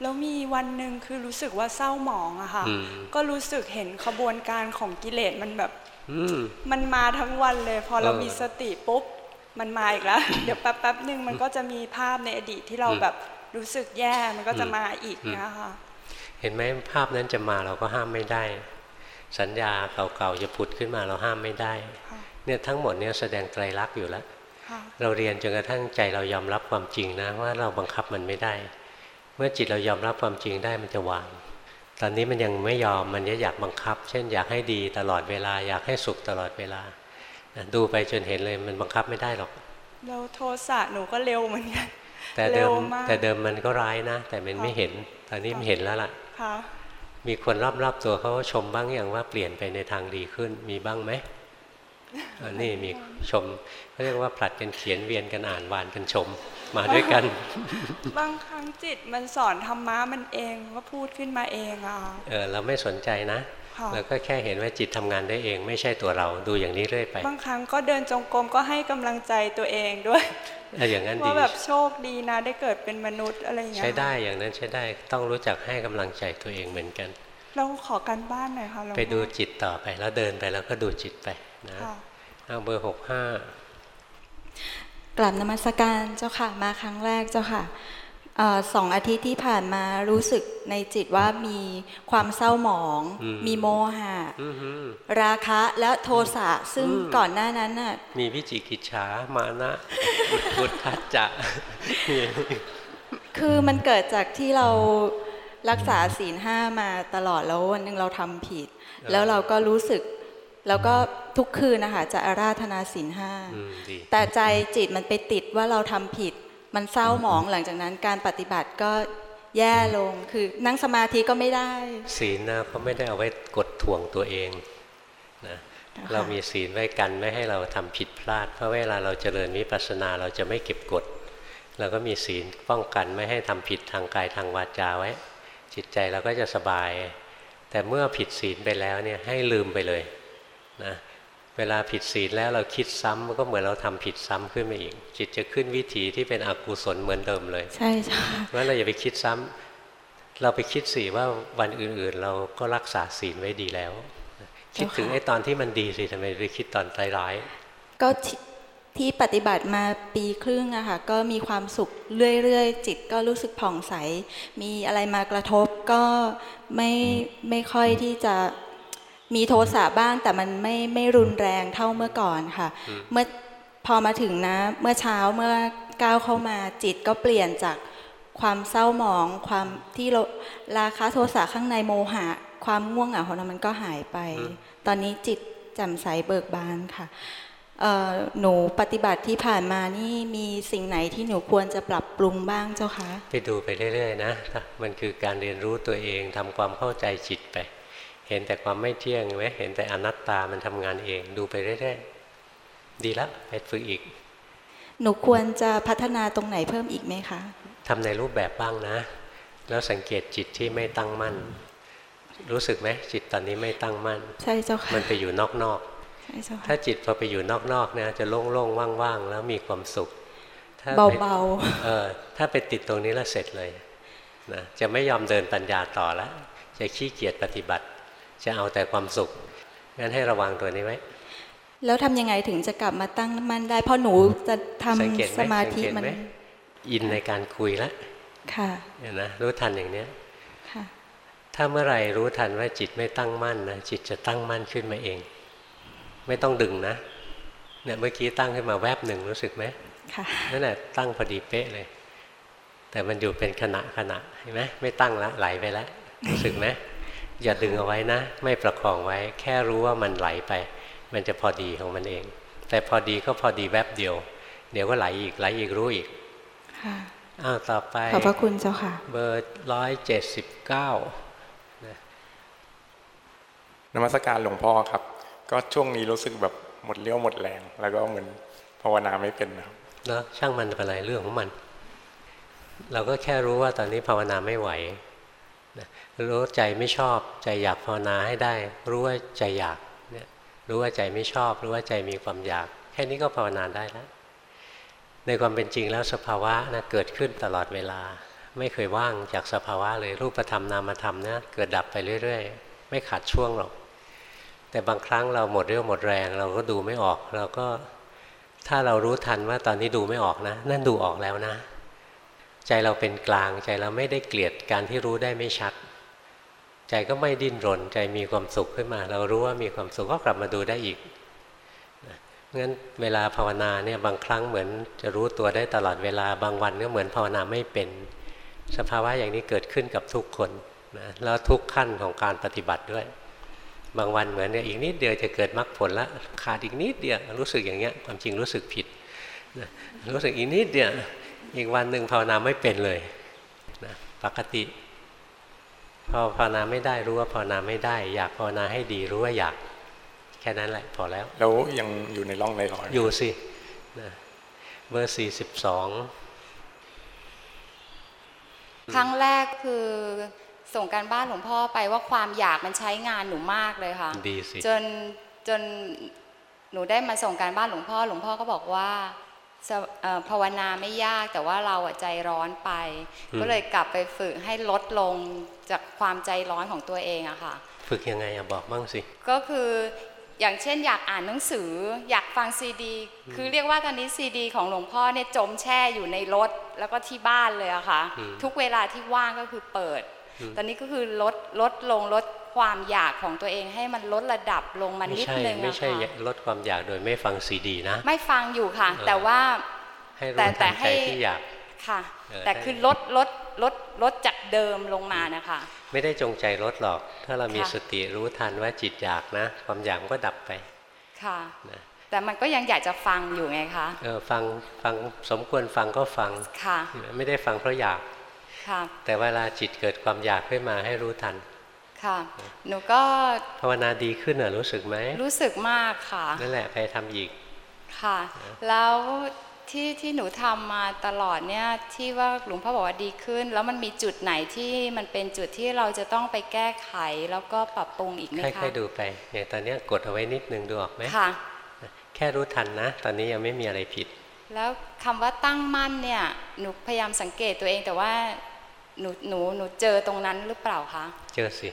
แล้วมีวันหนึ่งคือรู้สึกว่าเศร้าหมองอะค่ะ ก็รู้สึกเห็นขบวนการของกิเลสมันแบบมันมาทั้งวันเลย พอเรามีสติปุ๊บ มันมาอีกแล้ว เดี๋ยวแป๊บแป๊บหนึ่งมันก็จะมีภาพในอดีตที่เราแบบรู้สึกแย่มันก็จะมาอีกนะคะเห็นไหมภาพนั้นจะมาเราก็ห้ามไม่ได้ สัญญาเก่าๆจะผุดขึ้นมาเราห้ามไม่ได้เนี่ยทั้งหมดเนี่ยแสดงไตรลักษณ์อยู่แล้วเราเรียนจนกระทั่งใจเรายอมรับความจริงนะว่าเราบังคับมันไม่ได้มื่อจิตเรายอมรับความจริงได้มันจะวางตอนนี้มันยังไม่ยอมมันยังอยากบังคับ เช่นอยากให้ดีตลอดเวลาอยากให้สุขตลอดเวลา ดูไปจนเห็นเลยมันบังคับไม่ได้หรอกเราโทสะหนูก็เร็วเหมือนกันแต่เดิมแต่เดิมมันก็ร้ายนะ แต่มันไม่เห็น ตอนนี้มันเห็นแล้วล่ะมีคนรอบๆตัวเขาชมบ้างอย่างว่าเปลี่ยนไปในทางดีขึ้นมีบ้างไหมอันนี้มีชมเขาเรียกว่าผลัดกันเขียนเวียนกันอ่านวานกันชม มาด้วยกัน บางครั้งจิตมันสอนธรรมะมันเองว่าพูดขึ้นมาเองอะเออเราไม่สนใจนะ เราก็แค่เห็นว่าจิตทำงานได้เอง ไม่ใช่ตัวเราดูอย่างนี้เรื่อยไป บางครั้งก็เดินจงกรมก็ให้กำลังใจตัวเองด้วยอย่างนั้นดีว่าแบบโชคดีนะได้เกิดเป็นมนุษย์อะไรอย่างเงี้ยใช้ได้อย่างนั้นใช้ได้ต้องรู้จักให้กำลังใจตัวเองเหมือนกัน เราขอการบ้านหน่อยค่ะไปดูจิตต่อไป แล้วเดินไปแล้วก็ดูจิตไปนะเอาเบอร์หกห้ากลับนมัสการเจ้าค่ะมาครั้งแรกเจ้าค่ะ สองอาทิตย์ที่ผ่านมารู้สึกในจิตว่ามีความเศร้าหมองมีโมหะราคะและโทสะซึ่งก่อนหน้านั้นน่ะมีวิจิกิจฉามานะบุตทัจจะคือมันเกิดจากที่เรารักษาศีลห้ามาตลอดแล้ววันหนึ่งเราทำผิด แล้วเราก็รู้สึกแล้วก็ทุกคืนนะคะจะอาราธนาศีลห้าแต่ใจจิตมันไปติดว่าเราทำผิด มันเศร้าหมองหลังจากนั้นการปฏิบัติก็แย่ลงคือนั่งสมาธิก็ไม่ได้ ศีลนะเขาไม่ได้เอาไว้กดถ่วงตัวเองนะเรามีศีลไว้กันไม่ให้เราทำผิดพลาด เพราะเวลาเราเจริญวิปัสสนาเราจะไม่เก็บกดเราก็มีศีลป้องกันไม่ให้ทำผิดทางกายทางวาจาไว้ จิตใจเราก็จะสบาย แต่เมื่อผิดศีลไปแล้วเนี่ยให้ลืมไปเลยนะ เวลาผิดศีลแล้วเราคิดซ้ำมันก็เหมือนเราทำผิดซ้ำขึ้นมาอีก จิตจะขึ้นวิถีที่เป็นอกุศลเหมือนเดิมเลย ใช่ใช่เพราะเราอย่าไปคิดซ้ำเราไปคิดสิว่าวันอื่นๆ เราก็รักษาศีลไว้ดีแล้ว คิดถึงไอ้ตอนที่มันดีสิทำไมไปคิดตอนใจร้ายก็ที่ปฏิบัติมาปีครึ่งอะค่ะก็มีความสุขเรื่อยๆ จิตก็รู้สึกผ่องใส มีอะไรมากระทบก็ไม่ไม่ค่อยที่จะ มีโทสะบ้างแต่มันไม่ไม่รุนแรงเท่าเมื่อก่อนค่ะ เมื่อพอมาถึงนะ เมื่อเช้าเมื่อก้าวเข้ามาจิตก็เปลี่ยนจากความเศร้าหมองความที่ราคะโทสะข้างในโมหะ ความง่วงเหงาของเรามันก็หายไป ตอนนี้จิตแจ่มใสเบิกบานค่ะหนูปฏิบัติที่ผ่านมานี่มีสิ่งไหนที่หนูควรจะปรับปรุงบ้างเจ้าคะ ไปดูไปเรื่อยๆนะ มันคือการเรียนรู้ตัวเองทำความเข้าใจจิตไป เห็นแต่ความไม่เที่ยงไหมเห็นแต่อนัตตามันทำงานเอง ดูไปเรื่อยๆดีแล้วไปฝึกอีก หนูควรจะพัฒนาตรงไหนเพิ่มอีกไหมคะทำในรูปแบบบ้างนะ แล้วสังเกตจิตที่ไม่ตั้งมั่น รู้สึกไหมจิตตอนนี้ไม่ตั้งมั่น ใช่เจ้าค่ะมันไปอยู่นอกๆใช่เจ้าค่ะถ้าจิตพอไปอยู่นอกๆเนี่ยจะโล่งๆว่างๆแล้วมีความสุขเบาๆเออถ้าไปติดตรงนี้แล้วเสร็จเลยนะจะไม่ยอมเดินปัญญาต่อแล้วจะขี้เกียจปฏิบัติ จะเอาแต่ความสุขงั้นให้ระวังตัวนี้ไว้แล้วทำยังไงถึงจะกลับมาตั้งมั่นได้ เพราะหนูจะทำสมาธิมันอินในการคุยแล้วค่ะเห็นนะรู้ทันอย่างเนี้ยค่ะถ้าเมื่อไหร่รู้ทันว่าจิตไม่ตั้งมั่นนะจิตจะตั้งมั่นขึ้นมาเอง ไม่ต้องดึงนะเนี่ยเมื่อกี้ตั้งขึ้นมาแวบหนึ่งรู้สึกไหมค่ะนั่นแหละตั้งพอดีเป๊ะเลย แต่มันอยู่เป็นขณะขณะเห็นไหมไม่ตั้งละไหลไปแล้วรู้สึกไหม อย่าดึงเอาไว้นะ ไม่ประคองไว้ แค่รู้ว่ามันไหลไป มันจะพอดีของมันเอง แต่พอดีก็พอดีแวบเดียว เดี๋ยวก็ไหลอีกไหลอีกรู้อีกค่ะอ้าวต่อไปขอบพระคุณเจ้าค่ะ เบอร์ร้อยเจ็ดสิบเก้านมัสการหลวงพ่อครับ ก็ช่วงนี้รู้สึกแบบหมดเลี้ยวหมดแรง แล้วก็เหมือนภาวนาไม่เป็นนะครับเนาะช่างมันเป็นไรเรื่องของมัน เราก็แค่รู้ว่าตอนนี้ภาวนาไม่ไหว รู้ใจไม่ชอบ ใจอยากภาวนาให้ได้ รู้ว่าใจอยากเนี่ยรู้ว่าใจไม่ชอบ รู้ว่าใจมีความอยาก แค่นี้ก็ภาวนาได้แล้วในความเป็นจริงแล้วสภาวะนะเกิดขึ้นตลอดเวลา ไม่เคยว่างจากสภาวะเลยรูปธรรมนามธรรมนะเกิดดับไปเรื่อย ๆ ไม่ขาดช่วงหรอก แต่บางครั้งเราหมดเรี่ยวหมดแรง เราก็ดูไม่ออก เราก็ถ้าเรารู้ทันว่าตอนนี้ดูไม่ออกนะ นั่นดูออกแล้วนะ ใจเราเป็นกลางใจเราไม่ได้เกลียดการที่รู้ได้ไม่ชัด ใจก็ไม่ดิ้นรน ใจมีความสุขขึ้นมา เรารู้ว่ามีความสุขก็กลับมาดูได้อีกงั้นเวลาภาวนาเนี่ยบางครั้งเหมือนจะรู้ตัวได้ตลอดเวลาบางวันก็เหมือนภาวนาไม่เป็น สภาวะอย่างนี้เกิดขึ้นกับทุกคนนะแล้วทุกขั้นของการปฏิบัติด้วย บางวันเหมือนเนี่ยอีกนิดเดียวจะเกิดมรรคผลละขาดอีกนิดเดียวรู้สึกอย่างเงี้ยความจริงรู้สึกผิดรู้สึกอีกนิดเดียวอีกวันหนึ่งภาวนาไม่เป็นเลยนะปกติ พอภาวนาไม่ได้รู้ว่าภาวนาไม่ได้ อยากภาวนาให้ดีรู้ว่าอยาก แค่นั้นแหละพอแล้ว แล้วยังอยู่ในร่องในรอย อยู่สินะเบอร์สี่สิบสองครั้งแรกคือส่งการบ้านหลวงพ่อไปว่าความอยากมันใช้งานหนูมากเลยค่ะดีสิจนจนหนูได้มาส่งการบ้านหลวงพ่อ หลวงพ่อก็บอกว่าภาวนาไม่ยากแต่ว่าเราใจร้อนไป ก็เลยกลับไปฝึกให้ลดลง จากความใจร้อนของตัวเองอะค่ะ ฝึกยังไงอะบอกบ้างสิ ก็คืออย่างเช่นอยากอ่านหนังสืออยากฟังซีดี คือเรียกว่าตอนนี้ซีดี ของหลวงพ่อเนี่ยจมแช่อยู่ในรถแล้วก็ที่บ้านเลยอะค่ะ ทุกเวลาที่ว่างก็คือเปิด ตอนนี้ก็คือลดลดลงลดความอยากของตัวเองให้มันลดระดับลงมานิดนึงไม่ใช่ลดความอยากโดยไม่ฟังซีดีนะ ไม่ฟังอยู่ค่ะ แต่ว่าแต่แต่ให้ที่อยากค่ะ แต่คือลดลดลดลดจากเดิมลงมานะคะ ไม่ได้จงใจลดหรอก ถ้าเรามีสติรู้ทันว่าจิตอยากนะ ความอยากก็ดับไป ค่ะแต่มันก็ยังอยากจะฟังอยู่ไงคะเออฟังฟังสมควรฟังก็ฟังค่ะ ไม่ได้ฟังเพราะอยากแต่เวลาจิตเกิดความอยากขึ้นมาให้รู้ทันค่ะหนูก็ภาวนาดีขึ้นอะรู้สึกไหมรู้สึกมากค่ะนั่นแหละไปทำอีกค่ะ แล้ว ที่ที่หนูทำมาตลอดเนี่ยที่ว่าหลวงพ่อบอกว่าดีขึ้น แล้วมันมีจุดไหนที่มันเป็นจุดที่เราจะต้องไปแก้ไขแล้วก็ปรับปรุงอีกไหมคะค่อยๆดูไปอย่างตอนนี้กดเอาไว้นิดนึงดูออกไหมค่ะแค่รู้ทันนะ ตอนนี้ยังไม่มีอะไรผิด แล้วคำว่าตั้งมั่นเนี่ยหนูพยายามสังเกตตัวเองแต่ว่าหนูหนูหนูเจอตรงนั้นหรือเปล่าคะเจอสิ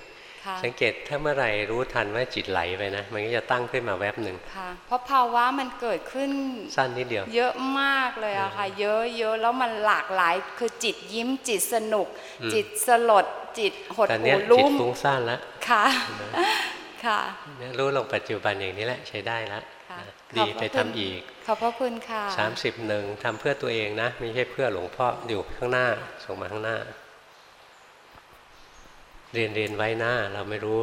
สังเกตถ้าเมื่อไหร่รู้ทันว่าจิตไหลไปนะ มันก็จะตั้งขึ้นมาแวบหนึ่งค่ะเพราะภาวะมันเกิดขึ้นสั้นนิดเดียว เยอะมากเลยอะค่ะ เยอะเยอะแล้วมันหลากหลายคือจิตยิ้มจิตสนุก จิตสลดจิตหดหูรุ่มจิตฟุ้งซ่านแล้วค่ะค่ะรู้ลงปัจจุบันอย่างนี้แหละใช้ได้แล้วดีไปทำอีก ขอบพระคุณค่ะสามสิบหนึ่งทำเพื่อตัวเองนะ ไม่ใช่เพื่อหลวงพ่ออยู่ข้างหน้าส่งมาข้างหน้า เรียนเรียนไว้หน้าเราไม่รู้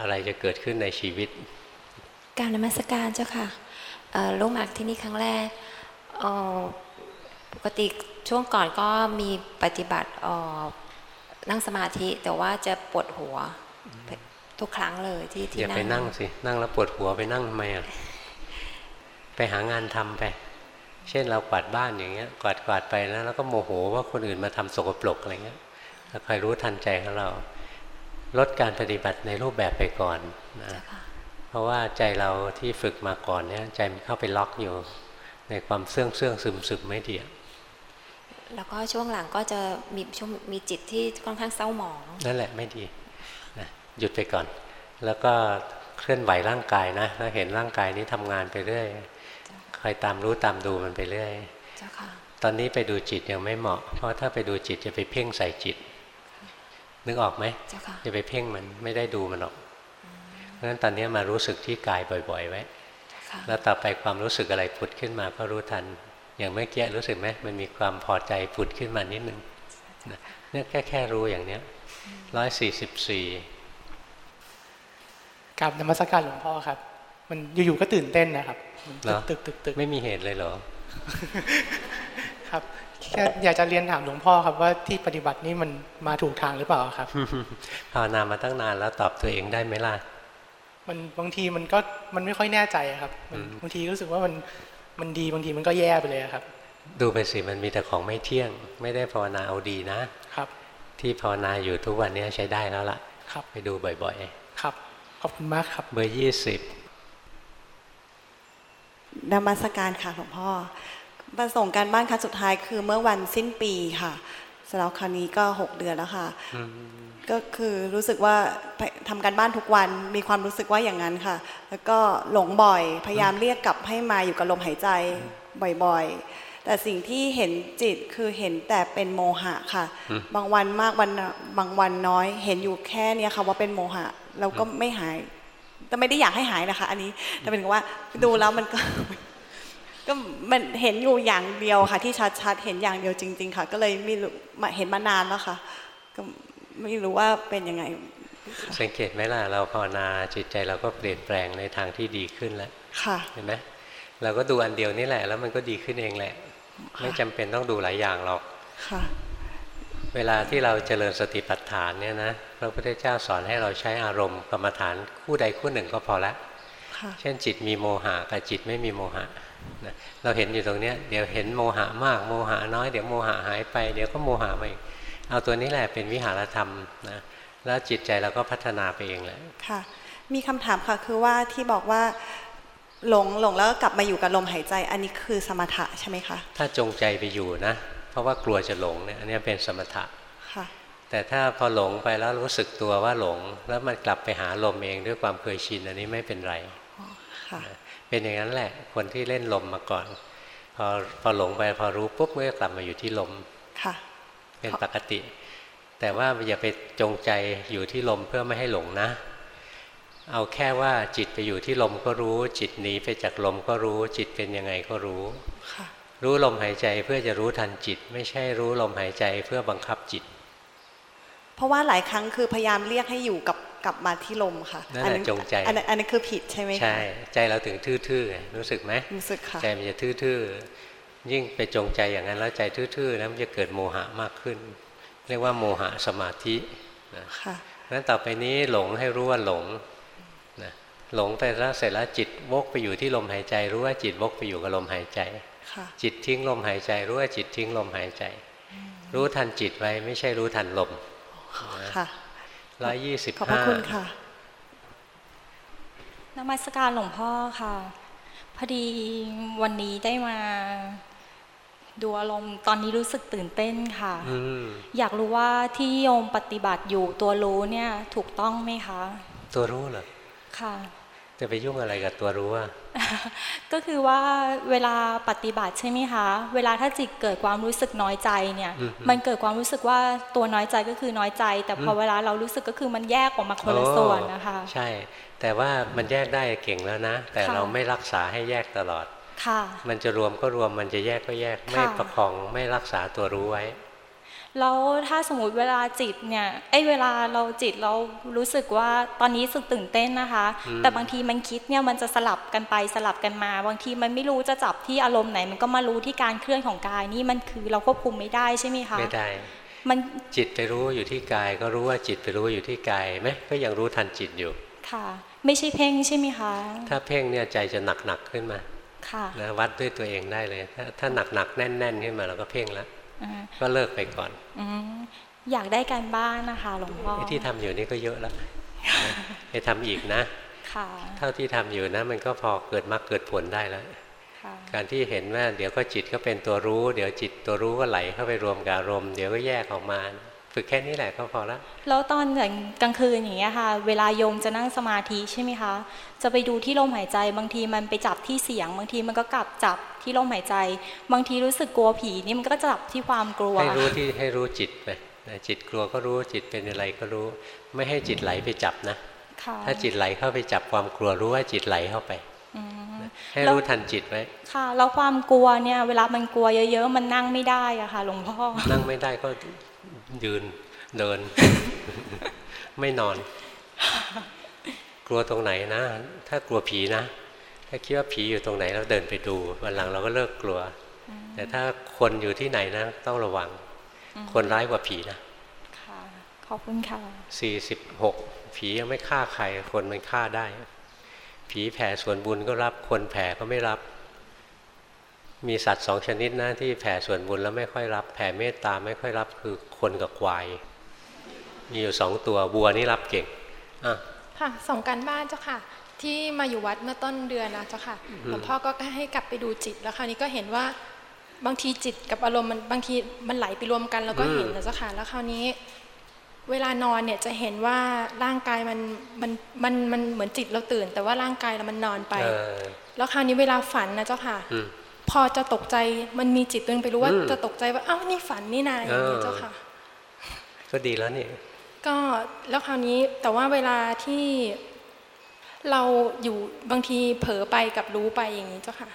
อะไรจะเกิดขึ้นในชีวิต การนมัสการเจ้าค่ะลงมาที่นี่ครั้งแรกปกติช่วงก่อนก็มีปฏิบัตินั่งสมาธิแต่ว่าจะปวดหัวทุกครั้งเลยที่ที่นั่งอย่าไปนั่งสิ นั่งแล้วปวดหัวไปนั่งทำไมอะไปหางานทำไป เช่นเรากวาดบ้านอย่างเงี้ยกวาดกวาดไปนะแล้วก็โมโหว่าคนอื่นมาทำสกปรกอะไรเงี้ย เราคอยรู้ทันใจของเรา ลดการปฏิบัติในรูปแบบไปก่อนนะเพราะว่าใจเราที่ฝึกมาก่อนเนี่ยใจมันเข้าไปล็อกอยู่ในความเสื่องเสื่องซึมซึมไม่ดีแล้วก็ช่วงหลังก็จะมีช่วงมีจิตที่ค่อนข้างเศร้าหมอง นั่นแหละไม่ดีนะหยุดไปก่อน แล้วก็เคลื่อนไหวร่างกายนะแล้วเห็นร่างกายนี้ทำงานไปเรื่อยคอยตามรู้ตามดูมันไปเรื่อยตอนนี้ไปดูจิตยังไม่เหมาะ เพราะถ้าไปดูจิตจะไปเพ่งใส่จิต นึกออกไหมจะไปเพ่งมันไม่ได้ดูมันหรอกเพราะฉะนั้นตอนนี้มารู้สึกที่กายบ่อย ๆ ไว้ แล้วต่อไปความรู้สึกอะไรผุดขึ้นมาก็รู้ทัน อย่างเมื่อกี้รู้สึกไหมมันมีความพอใจผุดขึ้นมานิดนึงเนี่ยแค่แค่รู้อย่างเนี้ยร้อยสี่สิบสี่กับนมัสการหลวงพ่อครับ มันอยู่ๆก็ตื่นเต้นนะครับตึกตึกตึกไม่มีเหตุเลยเหรอครับแค่ อยากจะเรียนถามหลวงพ่อครับว่าที่ปฏิบัตินี่มันมาถูกทางหรือเปล่าครับภาวนามาตั้งนานแล้วตอบตัวเองได้ไหมล่ะมันบางทีมันก็มันไม่ค่อยแน่ใจครับบางทีรู้สึกว่ามันมันดีบางทีมันก็แย่ไปเลยครับ ดูไปสิมันมีแต่ของไม่เที่ยง ไม่ได้ภาวนาเอาดีนะครับ ที่ภาวนาอยู่ทุกวันนี้ใช้ได้แล้วล่ะ ครับ ไปดูบ่อยๆ ครับขอบคุณมากครับ เบอร์ยี่สิบนมัสการค่ะหลวงพ่อ ประสงค์การบ้านครั้งสุดท้ายคือเมื่อวันสิ้นปีค่ะสำหรับคราวนี้ก็หกเดือนแล้วค่ะก็คือรู้สึกว่าทำการบ้านทุกวันมีความรู้สึกว่าอย่างนั้นค่ะ แล้วก็หลงบ่อยพยายามเรียกกลับให้มาอยู่กับลมหายใจบ่อยๆ แต่สิ่งที่เห็นจิตคือเห็นแต่เป็นโมหะค่ะ บางวันมากวันบางวันน้อยเห็นอยู่แค่นี้ค่ะว่าเป็นโมหะแล้วก็ไม่หาย แต่ไม่ได้อยากให้หายนะคะ อันนี้แต่เป็นว่าดูแล้วมันก็ ก็มันเห็นอยู่อย่างเดียวค่ะ ที่ชัดๆเห็นอย่างเดียวจริง ๆ ค่ะ ก็เลยไม่รู้เห็นมานานแล้วค่ะ ก็ไม่รู้ว่าเป็นยังไง สังเกตไหมล่ะเราภาวนาจิตใจเราก็เปลี่ยนแปลงในทางที่ดีขึ้นแล้วค่ะเห็นไหมเราก็ดูอันเดียวนี่แหละ แล้วมันก็ดีขึ้นเองแหละ ไม่จำเป็นต้องดูหลายอย่างหรอกค่ะเวลาที่เราเจริญสติปัฏฐานเนี่ยนะพระพุทธเจ้าสอนให้เราใช้อารมณ์กรรมฐานคู่ใดคู่หนึ่งก็พอละเช่นจิตมีโมหะกับจิตไม่มีโมหะ เราเห็นอยู่ตรงนี้เดี๋ยวเห็นโมหะมากโมหะน้อยเดี๋ยวโมหะหายไปเดี๋ยวก็โมหะมาอีกเอาตัวนี้แหละเป็นวิหารธรรมนะแล้วจิตใจเราก็พัฒนาไปเองแหละค่ะ มีคำถามค่ะคือว่าที่บอกว่าหลงหลงแล้วก็กลับมาอยู่กับลมหายใจ อันนี้คือสมถะใช่ไหมคะถ้าจงใจไปอยู่นะ เพราะว่ากลัวจะหลงเนี่ยอันนี้เป็นสมถะค่ะ แต่ถ้าพอหลงไปแล้วรู้สึกตัวว่าหลง แล้วมันกลับไปหาลมเองด้วยความเคยชินอันนี้ไม่เป็นไรค่ะ เป็นอย่างนั้นแหละคนที่เล่นลมมาก่อน พอพอหลงไปพอรู้ปุ๊บก็กลับมาอยู่ที่ลมค่ะ เป็นปกติ แต่ว่าอย่าไปจงใจอยู่ที่ลมเพื่อไม่ให้หลงนะ เอาแค่ว่าจิตไปอยู่ที่ลมก็รู้ จิตหนีไปจากลมก็รู้ จิตเป็นยังไงก็รู้รู้ลมหายใจเพื่อจะรู้ทันจิต ไม่ใช่รู้ลมหายใจเพื่อบังคับจิต เพราะว่าหลายครั้งคือพยายามเรียกให้อยู่กับ กลับมาที่ลมค่ะนั่นแหละจงใจอันนั้นคือผิดใช่ไหมใช่ใจเราถึงทื่อๆรู้สึกไหมรู้สึกค่ะใจมันจะทื่อๆยิ่งไปจงใจอย่างนั้นแล้วใจทื่อๆนะมันจะเกิดโมหะมากขึ้น เรียกว่าโมหะสมาธินะนั้นต่อไปนี้หลงให้รู้ว่าหลงนะหลงไปแล้วเสร็จแล้วจิตวกไปอยู่ที่ลมหายใจ รู้ว่าจิตวกไปอยู่กับลมหายใจจิตทิ้งลมหายใจ รู้ว่าจิตทิ้งลมหายใจ รู้ทันจิตไว้ไม่ใช่รู้ทันลมค่ะ ร้อยยี่สิบห้าขอบพระคุณค่ะนมัสการหลวงพ่อค่ะ พอดีวันนี้ได้มาดูอารมณ์ตอนนี้รู้สึกตื่นเต้นค่ะอยากรู้ว่าที่โยมปฏิบัติอยู่ตัวรู้เนี่ย ถูกต้องไหมคะ ตัวรู้เหรอค่ะ จะไปยุ่งอะไรกับตัวรู้อะก็คือว่าเวลาปฏิบัติใช่ไหมคะ เวลาถ้าจิตเกิดความรู้สึกน้อยใจเนี่ย มันเกิดความรู้สึกว่าตัวน้อยใจก็คือน้อยใจ แต่พอเวลาเรารู้สึกก็คือมันแยกออกมาคนละส่วนนะคะ ใช่ แต่ว่ามันแยกได้เก่งแล้วนะ แต่เราไม่รักษาให้แยกตลอด ค่ะ มันจะรวมก็รวมมันจะแยกก็แยก ไม่ประคองไม่รักษาตัวรู้ไว้ แล้วถ้าสมมติเวลาจิตเนี่ยไอ้เวลาเราจิตเรารู้สึกว่าตอนนี้สึกตื่นเต้นนะคะ แต่บางทีมันคิดเนี่ยมันจะสลับกันไปสลับกันมา บางทีมันไม่รู้จะจับที่อารมณ์ไหน มันก็มารู้ที่การเคลื่อนของกายนี่มันคือเราควบคุมไม่ได้ใช่ไหมคะไม่ได้มันจิตไปรู้อยู่ที่กาย ก็รู้ว่าจิตไปรู้อยู่ที่กายไหมก็ยังรู้ทันจิตอยู่ค่ะ ไม่ใช่เพ่งใช่ไหมคะ ถ้าเพ่งเนี่ยใจจะหนักหนักขึ้นมาค่ะนะวัดด้วยตัวเองได้เลย ถ้าถ้าหนักหนักแน่นแน่นขึ้นมาเราก็เพ่งแล้ว ก็เลิกไปก่อนอยากได้การบ้านนะคะหลวงพ่อที่ทำอยู่นี่ก็เยอะแล้วไปทำอีกนะเท่าที่ทำอยู่นะ มันก็พอเกิดมรรคเกิดผลได้แล้วการที่เห็นว่าเดี๋ยวก็จิตก็เป็นตัวรู้ เดี๋ยวจิตตัวรู้ก็ไหลเข้าไปรวมกับอารมณ์เดี๋ยวก็แยกออกมา ฝึกแค่นี้แหละก็พอแล้วแล้วตอนอย่างกลางคืนอย่างเงี้ยค่ะ เวลาโยมจะนั่งสมาธิใช่ไหมคะ จะไปดูที่ลมหายใจ บางทีมันไปจับที่เสียง บางทีมันก็กลับจับที่ลมหายใจ บางทีรู้สึกกลัวผีนี่มันก็จับที่ความกลัวให้รู้ที่ให้รู้จิตไปจิตกลัวก็รู้จิตเป็นอะไรก็รู้ ไม่ให้จิตไหลไปจับนะถ้าจิตไหลเข้าไปจับความกลัวรู้ว่าจิตไหลเข้าไปให้รู้ทันจิตไว้ ค่ะ แล้วความกลัวเนี่ย เวลามันกลัวเยอะ ๆ มันนั่งไม่ได้อะค่ะ หลวงพ่อ นั่งไม่ได้ก็ ยืนเดิน ไม่นอน กลัวตรงไหนนะ ถ้ากลัวผีนะ ถ้าคิดว่าผีอยู่ตรงไหนเราเดินไปดูวันหลังเราก็เลิกกลัว แต่ถ้าคนอยู่ที่ไหนนะ ต้องระวัง คนร้ายกว่าผีนะค่ะขอบคุณค่ะสี่สิบหกผียังไม่ฆ่าใครคนมันฆ่าได้ ผีแผ่ส่วนบุญก็รับคนแผ่ก็ไม่รับ มีสัตว์สองชนิดนะที่แผ่ส่วนบุญแล้วไม่ค่อยรับ แผ่เมตตาไม่ค่อยรับคือคนกับควาย มีอยู่สองตัวบัวนี่รับเก่งอะค่ะส่งการบ้านเจ้าค่ะ ที่มาอยู่วัดเมื่อต้นเดือนนะเจ้าค่ะอืมหลวงพ่อก็ให้กลับไปดูจิตแล้วคราวนี้ก็เห็นว่าบางทีจิตกับอารมณ์มันบางทีมันไหลไปรวมกันแล้วก็เห็นนะเจ้าค่ะแล้วคราวนี้ เวลานอนเนี่ยจะเห็นว่าร่างกายมันมันมันมันเหมือนจิตเราตื่น แต่ว่าร่างกายเรามันนอนไปเออแล้วคราวนี้เวลาฝันนะเจ้าค่ะอืม พอจะตกใจมันมีจิตตัวนึงไปรู้ว่าอืมจะตกใจว่าอ้าวนี่ฝันนี่นาอย่างนี้ยเจ้าค่ะ ก็ดีแล้วนี่ก็แล้วคราวนี้แต่ว่าเวลาที่เราอยู่บางทีเผลอไปกับรู้ไปอย่างนี้เจ้าค่ะ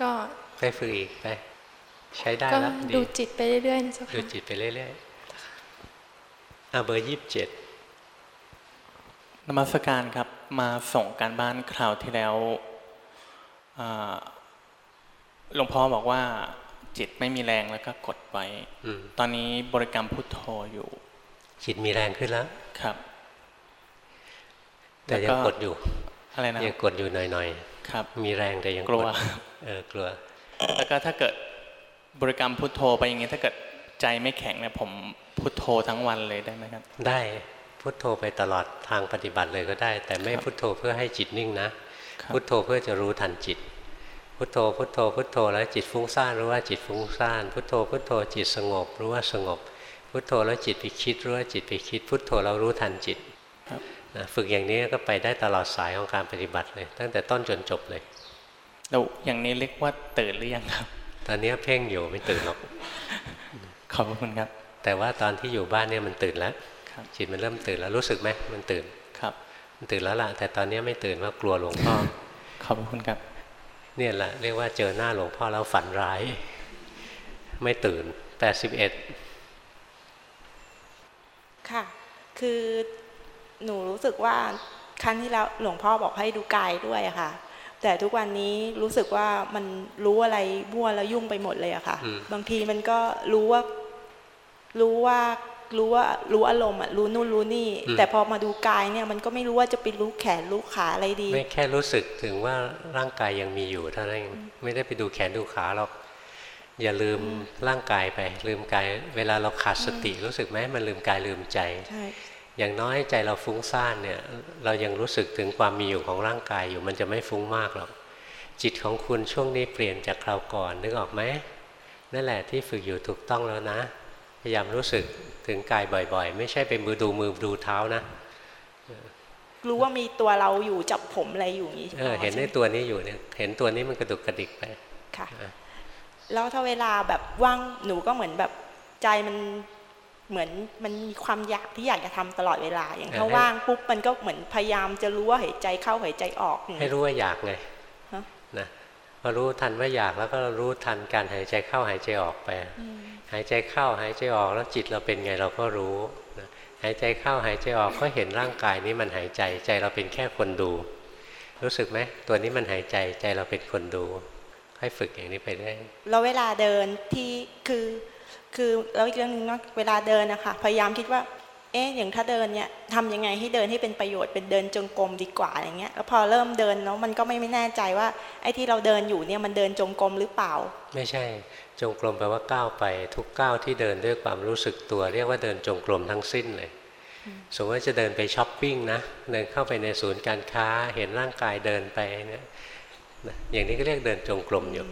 ก็ไปฝึกอีกไปใช้ได้ก็แล้วดูจิตไปเรื่อยๆนะเจ้าดูค่ะจิตไปเรื่อยๆอะเบอร์ยี่สิบเจ็ดนมัสการครับมาส่งการบ้านคราวที่แล้วอ่า หลวงพ่อบอกว่าจิตไม่มีแรงแล้วก็กดไว้อืมตอนนี้บริกรรมพุทโธอยู่ จิตมีแรงขึ้นแล้วครับ แต่ยังแล้วก็กดอยู่อะไรนะยังกดอยู่หน่อยครับ มีแรงแต่ยังกลัวดเออกลัว แล้วก็ถ้าเกิดบริกรรมพุทโธไปอย่างนี้ถ้าเกิดใจไม่แข็งเนี่ยผมพุทโธทั้งวันเลยได้ไหมครับ ได้พุทโธไปตลอดทางปฏิบัติเลยก็ได้ แต่ไม่พุทโธเพื่อให้จิตนิ่งนะพุทโธเพื่อจะรู้ทันจิต พุทโธพุทโธพุทโธแล้วจิตฟุ้งซ่านรู้ว่าจิตฟุ้งซ่านพุทโธพุทโธจิตสงบ รู้ว่าสงบ พุทโธแล้วจิตไปคิดรู้ว่าจิตไปคิด พุทโธเรารู้ทันจิตครับนะฝึกอย่างนี้ก็ไปได้ตลอดสายของการปฏิบัติเลย ตั้งแต่ต้นจนจบเลยแล้วอย่างนี้เรียกว่าตื่นหรือยังครับ ตอนนี้เพ่งอยู่ไม่ตื่นหรอกขอบคุณครับ แต่ว่าตอนที่อยู่บ้านเนี่ยมันตื่นแล้วครับจิตมันเริ่มตื่นแล้วรู้สึกไหมมันตื่นครับ มันตื่นแล้วล่ะแต่ตอนนี้ไม่ตื่นว่ากลัวหลวงพ่อขอบคุณครับ เนี่ยแหละเรียกว่าเจอหน้าหลวงพ่อแล้วฝันร้าย ไม่ตื่นแปดสิบเอ็ดค่ะ คือหนูรู้สึกว่าครั้งที่แล้วหลวงพ่อบอกให้ดูกายด้วยอะค่ะ แต่ทุกวันนี้รู้สึกว่ามันรู้อะไรมั่วแล้วยุ่งไปหมดเลยอะค่ะอืมบางทีมันก็รู้ว่ารู้ว่า รู้ว่ารู้อารมณ์อะรู้นู่นรู้นี่ แต่พอมาดูกายเนี่ยมันก็ไม่รู้ว่าจะไปรู้แขนรู้ขาอะไรดี ไม่แค่รู้สึกถึงว่าร่างกายยังมีอยู่เท่านั้นเองไม่ได้ไปดูแขนดูขาหรอกอย่าลืมร่างกายไป ลืมกาย เวลาเราขาดสติรู้สึกไหมมันลืมกายลืมใจใช่อย่างน้อยใจเราฟุ้งซ่านเนี่ย เรายังรู้สึกถึงความมีอยู่ของร่างกายอยู่มันจะไม่ฟุ้งมากหรอกจิตของคุณช่วงนี้เปลี่ยนจากคราวก่อนนึกออกไหมนั่นแหละที่ฝึกอยู่ถูกต้องแล้วนะ พยายามรู้สึกถึงกายบ่อย ๆ ไม่ใช่เป็นมือดูมือดูเท้านะ รู้ว่ามีตัวเราอยู่จับผมอะไรอยู่อย่างนี้เออเห็นในตัวนี้อยู่เนี่ยเห็นตัวนี้มันกระดุกกระดิกไปค่ะแล้วถ้าเวลาแบบว่างหนูก็เหมือนแบบใจมันเหมือนมันมีความอยากที่อยากจะทำตลอดเวลา อย่างถ้าเออให้ว่างปุ๊บมันก็เหมือนพยายามจะรู้ว่าหายใจเข้าหายใจออกอย่างให้นี้รู้ว่าอยากไงฮะนะพอรู้ทันว่าอยากแล้วก็รู้ทันการหายใจเข้าหายใจออกไปอืมหายใจเข้าหายใจออกแล้วจิตเราเป็นไงเราก็รู้นะหายใจเข้าหายใจออกก็เห็นร่างกายนี้มันหายใจใจเราเป็นแค่คนดู รู้สึกไหมตัวนี้มันหายใจใจเราเป็นคนดูให้ฝึกอย่างนี้ไปได้แล้วเวลาเดินที่คือคือแล้วอีกเรื่องหนึงเนาะเวลาเดินนะคะพยายามคิดว่าเอ๊ะอย่างถ้าเดินเนี่ยทำยังไงให้เดินให้เป็นประโยชน์เป็นเดินจงกรมดีกว่าอย่างเงี้ยแล้วพอเริ่มเดินแล้วมันก็ไม่ไม่แน่ใจว่าไอ้ที่เราเดินอยู่เนี่ยมันเดินจงกรมหรือเปล่า ไม่ใช่ จงกรมแปลว่าก้าวไปทุกก้าวที่เดินด้วยความรู้สึกตัว เรียกว่าเดินจงกรมทั้งสิ้นเลยสมมติว่าจะเดินไปช้อปปิ้งนะเดินเข้าไปในศูนย์การค้าเห็นร่างกายเดินไปเนี่ยนะอย่างนี้ก็เรียกเดินจงกรมอยู่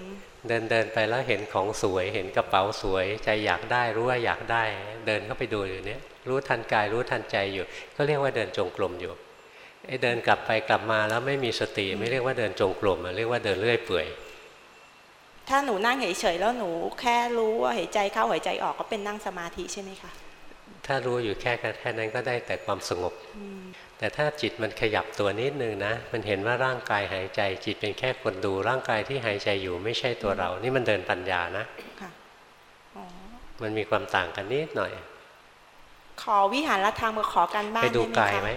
เดินเดินไปแล้วเห็นของสวย เห็นกระเป๋าสวย ใจอยากได้รู้ว่าอยากได้ เดินเข้าไปดูอยู่เนี้ยรู้ทันกายรู้ทันใจอยู่ ก็เรียกว่าเดินจงกรมอยู่ไอ้เดินกลับไปกลับมาแล้วไม่มีสติไม่เรียกว่าเดินจงกรมอะเรียกว่าเดินเรื่อยเปื่อย ถ้าหนูนั่งเฉยๆแล้วหนูแค่รู้ว่าหายใจเข้าหายใจออกก็เป็นนั่งสมาธิใช่ไหมคะถ้ารู้อยู่แค่แค่นั้นก็ได้แต่ความสงบ แต่ถ้าจิตมันขยับตัวนิดนึงนะ มันเห็นว่าร่างกายหายใจ จิตเป็นแค่คนดูร่างกายที่หายใจอยู่ไม่ใช่ตัวเรา นี่มันเดินปัญญานะค่ะอ๋อมันมีความต่างกันนิดหน่อย ขอวิหารธรรมกับขอการบ้านไปดูหมกายคะไหม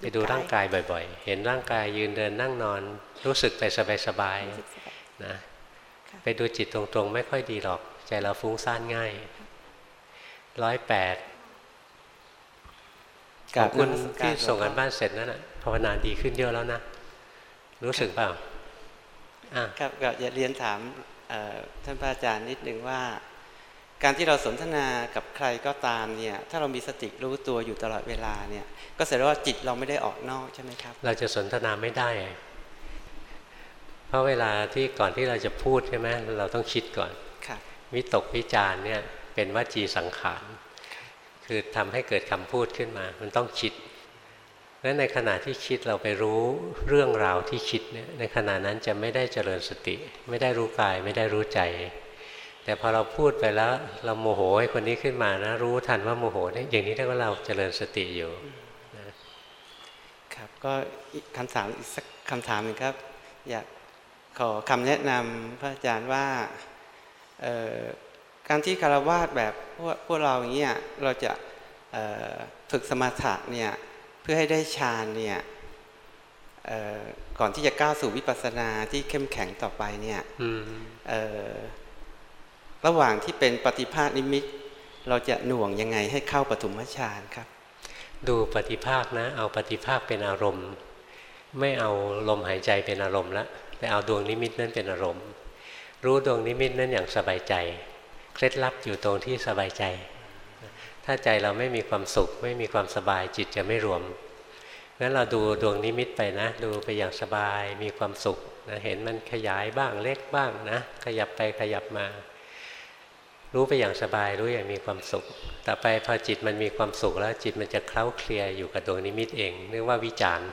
ไปดูร่างกายบ่อย ๆ เห็นร่างกายยืนเดินนั่งนอน รู้สึกไปสบายๆนะ ไปดูจิตตรงๆ ไม่ค่อยดีหรอก ใจเราฟุ้งซ่านง่ายร้อยแปดขอบคุณที่ส่งกันบ้านเสร็จนั่นแหะภาวนาดีขึ้นเยอะแล้วนะ รู้สึกเปล่าอะครับก็อยากเรียนถามเอ่อท่านพระอาจารย์นิดนึงว่า การที่เราสนทนากับใครก็ตามเนี่ย ถ้าเรามีสติรู้ตัวอยู่ตลอดเวลาเนี่ย ก็แสดงว่าจิตเราไม่ได้ออกนอกใช่ไหมครับ เราจะสนทนาไม่ได้เพ ราะเวลาที่ก่อนที่เราจะพูดใช่ไหมเราต้องคิดก่อนครับวิตกวิจารณ์เนี่ยเป็นวจีสังขาร คือทำให้เกิดคำพูดขึ้นมา มันต้องคิดและในขณะที่คิดเราไปรู้เรื่องราวที่คิดเนี่ยในขณะนั้นจะไม่ได้เจริญสติ ไม่ได้รู้กายไม่ได้รู้ใจ แต่พอเราพูดไปแล้วเราโมโหให้คนนี้ขึ้นมานะ รู้ทันว่าโมโหเนี่ยอย่างนี้เรียกว่าเราเจริญสติอยู่ครับก็อีกคำถามอีกสักคำถามหนึ่งครับ อยาก ขอคำแนะนำพระอาจารย์ว่าเอ่อการที่คารวาสแบบพวกพวกเราอย่างเงี้ยเราจะเอ่อฝึกสมถะเนี่ยเพื่อให้ได้ฌานเนี่ยเอ่อก่อนที่จะก้าวสู่วิปัสสนาที่เข้มแข็งต่อไปเนี่ยอืมเอ่อระหว่างที่เป็นปฏิภาคนิมิต เราจะหน่วงยังไงให้เข้าปฐมฌานครับ ดูปฏิภาคนะ เอาปฏิภาคเป็นอารมณ์ ไม่เอาลมหายใจเป็นอารมณ์ละ แต่เอาดวงนิมิตนั้นเป็นอารมณ์ รู้ดวงนิมิตนั้นอย่างสบายใจ เคล็ดลับอยู่ตรงที่สบายใจ ถ้าใจเราไม่มีความสุข ไม่มีความสบายจิตจะไม่รวมงั้นเราดูดวงนิมิตไปนะ ดูไปอย่างสบายมีความสุขนะเห็นมันขยายบ้างเล็กบ้างนะ ขยับไปขยับมา รู้ไปอย่างสบายรู้อย่างมีความสุข ต่อไปพอจิตมันมีความสุขแล้วจิตมันจะเคล้าเคลียอยู่กับดวงนิมิตเองเรียกว่าวิจารณ์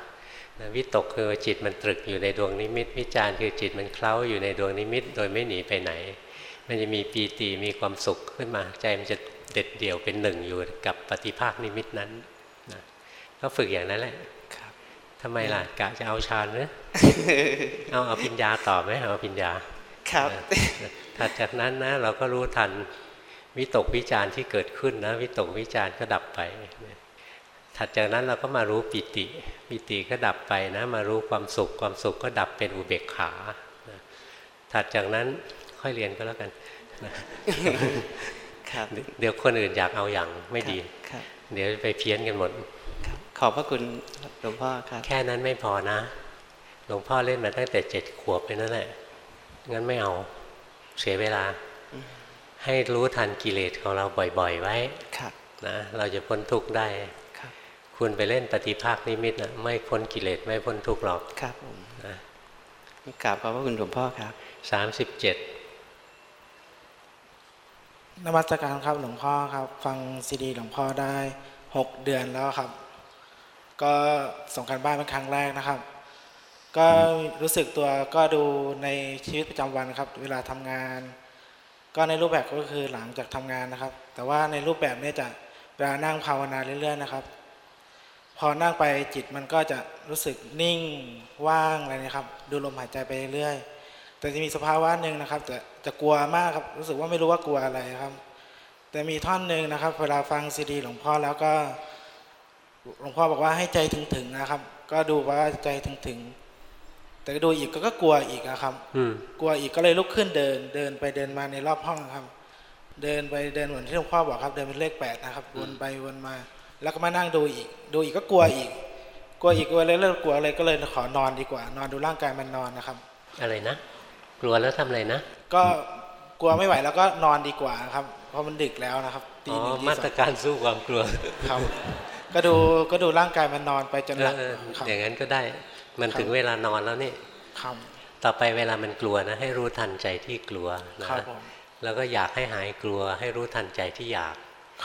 วิตกคือจิตมันตรึกอยู่ในดวงนิมิต วิจารณ์คือจิตมันเคล้าอยู่ในดวงนิมิต โดยไม่หนีไปไหน มันจะมีปีติมีความสุขขึ้นมาใจมันจะเด็ดเดี่ยวเป็นหนึ่งอยู่กับปฏิภาคนิมิตนั้นนะก็ฝึกอย่างนั้นแหละทำไมล่ะกะจะเอาฌานหรือเอาเอาปิญญาต่อไหมเอาปิญญาครับถัดจากนั้นนะเราก็รู้ทันวิตกวิจารณ์ที่เกิดขึ้นนะ วิตกวิจารณ์ก็ดับไป ถัดจากนั้นเราก็มารู้ปิติ ปิติก็ดับไปนะ มารู้ความสุขความสุขก็ดับเป็นอุเบกขาถัดจากนั้นค่อยเรียนก็แล้วกันครับเดี๋ยวคนอื่นอยากเอาอย่างไม่ดีครับเดี๋ยวไปเพี้ยนกันหมดขอบพระคุณหลวงพ่อครับ แค่นั้นไม่พอนะ หลวงพ่อเล่นมาตั้งแต่เจ็ดขวบไปนั่นแหละงั้นไม่เอาเสียเวลา ให้รู้ทันกิเลสของเราบ่อย ๆ ไว้ครับนะเราจะพ้นทุกข์ได้ ครับคุณไปเล่นปฏิภาคนิมิตนะไม่พ้นกิเลสไม่พ้นทุกข์หรอกครับผมนะกราบขอบพระคุณหลวงพ่อครับสามสิบเจ็ดนมัสการครับหลวงพ่อครับ ฟังซีดีหลวงพ่อได้หกเดือนแล้วครับ ก็ส่งการบ้านเป็นครั้งแรกนะครับ ก็รู้สึกตัวก็ดูในชีวิตประจำวันครับ เวลาทำงาน ก็ในรูปแบบก็คือหลังจากทำงานนะครับ แต่ว่าในรูปแบบเนี้จะเวลานั่งภาวนาเรื่อยๆนะครับ พอนั่งไปจิตมันก็จะรู้สึกนิ่งว่างอะไรนะครับ ดูลมหายใจไปเรื่อยๆแต่จะมีสภาวะหนึ่งนะครับแต่จะกลัวมากครับรู้สึกว่าไม่รู้ว่ากลัวอะไรครับ แต่มีท่อนหนึ่งนะครับ เวลาฟังซีดีหลวงพ่อแล้วก็หลวงพ่อบอกว่าให้ใจถึงๆนะครับ ก็ดูว่าใจถึงๆแต่ก็ดูอีกก็กลัวอีกนะครับอืมกลัวอีกก็เลยลุกขึ้นเดิน เดินไปเดินมาในรอบห้องครับ เดินไปเดินเหมือนที่หลวงพ่อบอกครับ เดินเป็นเลขแปดนะครับวนไปวนมา แล้วก็มานั่งดูอีก ดูอีกก็กลัวอีก กลัวอีกกลัวเลยเลิกกลัวเลยก็เลยขอนอนดีกว่า นอนดูร่างกายมันนอนนะครับ อะไรนะ กลัวแล้วทำอะไรนะ ก็กลัวไม่ไหวแล้วก็นอนดีกว่าครับ เพราะมันดึกแล้วนะครับตีอ๋อหนึ่งตีมาสตอรงการสู้ความกลัวครับก็ดูก็ดูร่างกายมันนอนไปจนหลับเออครับอย่างนั้นก็ได้ มันครับถึงเวลานอนแล้วนี่ครับต่อไปเวลามันกลัวนะ ให้รู้ทันใจที่กลัวนะครับผมแล้วก็อยากให้หายกลัว ให้รู้ทันใจที่อยาก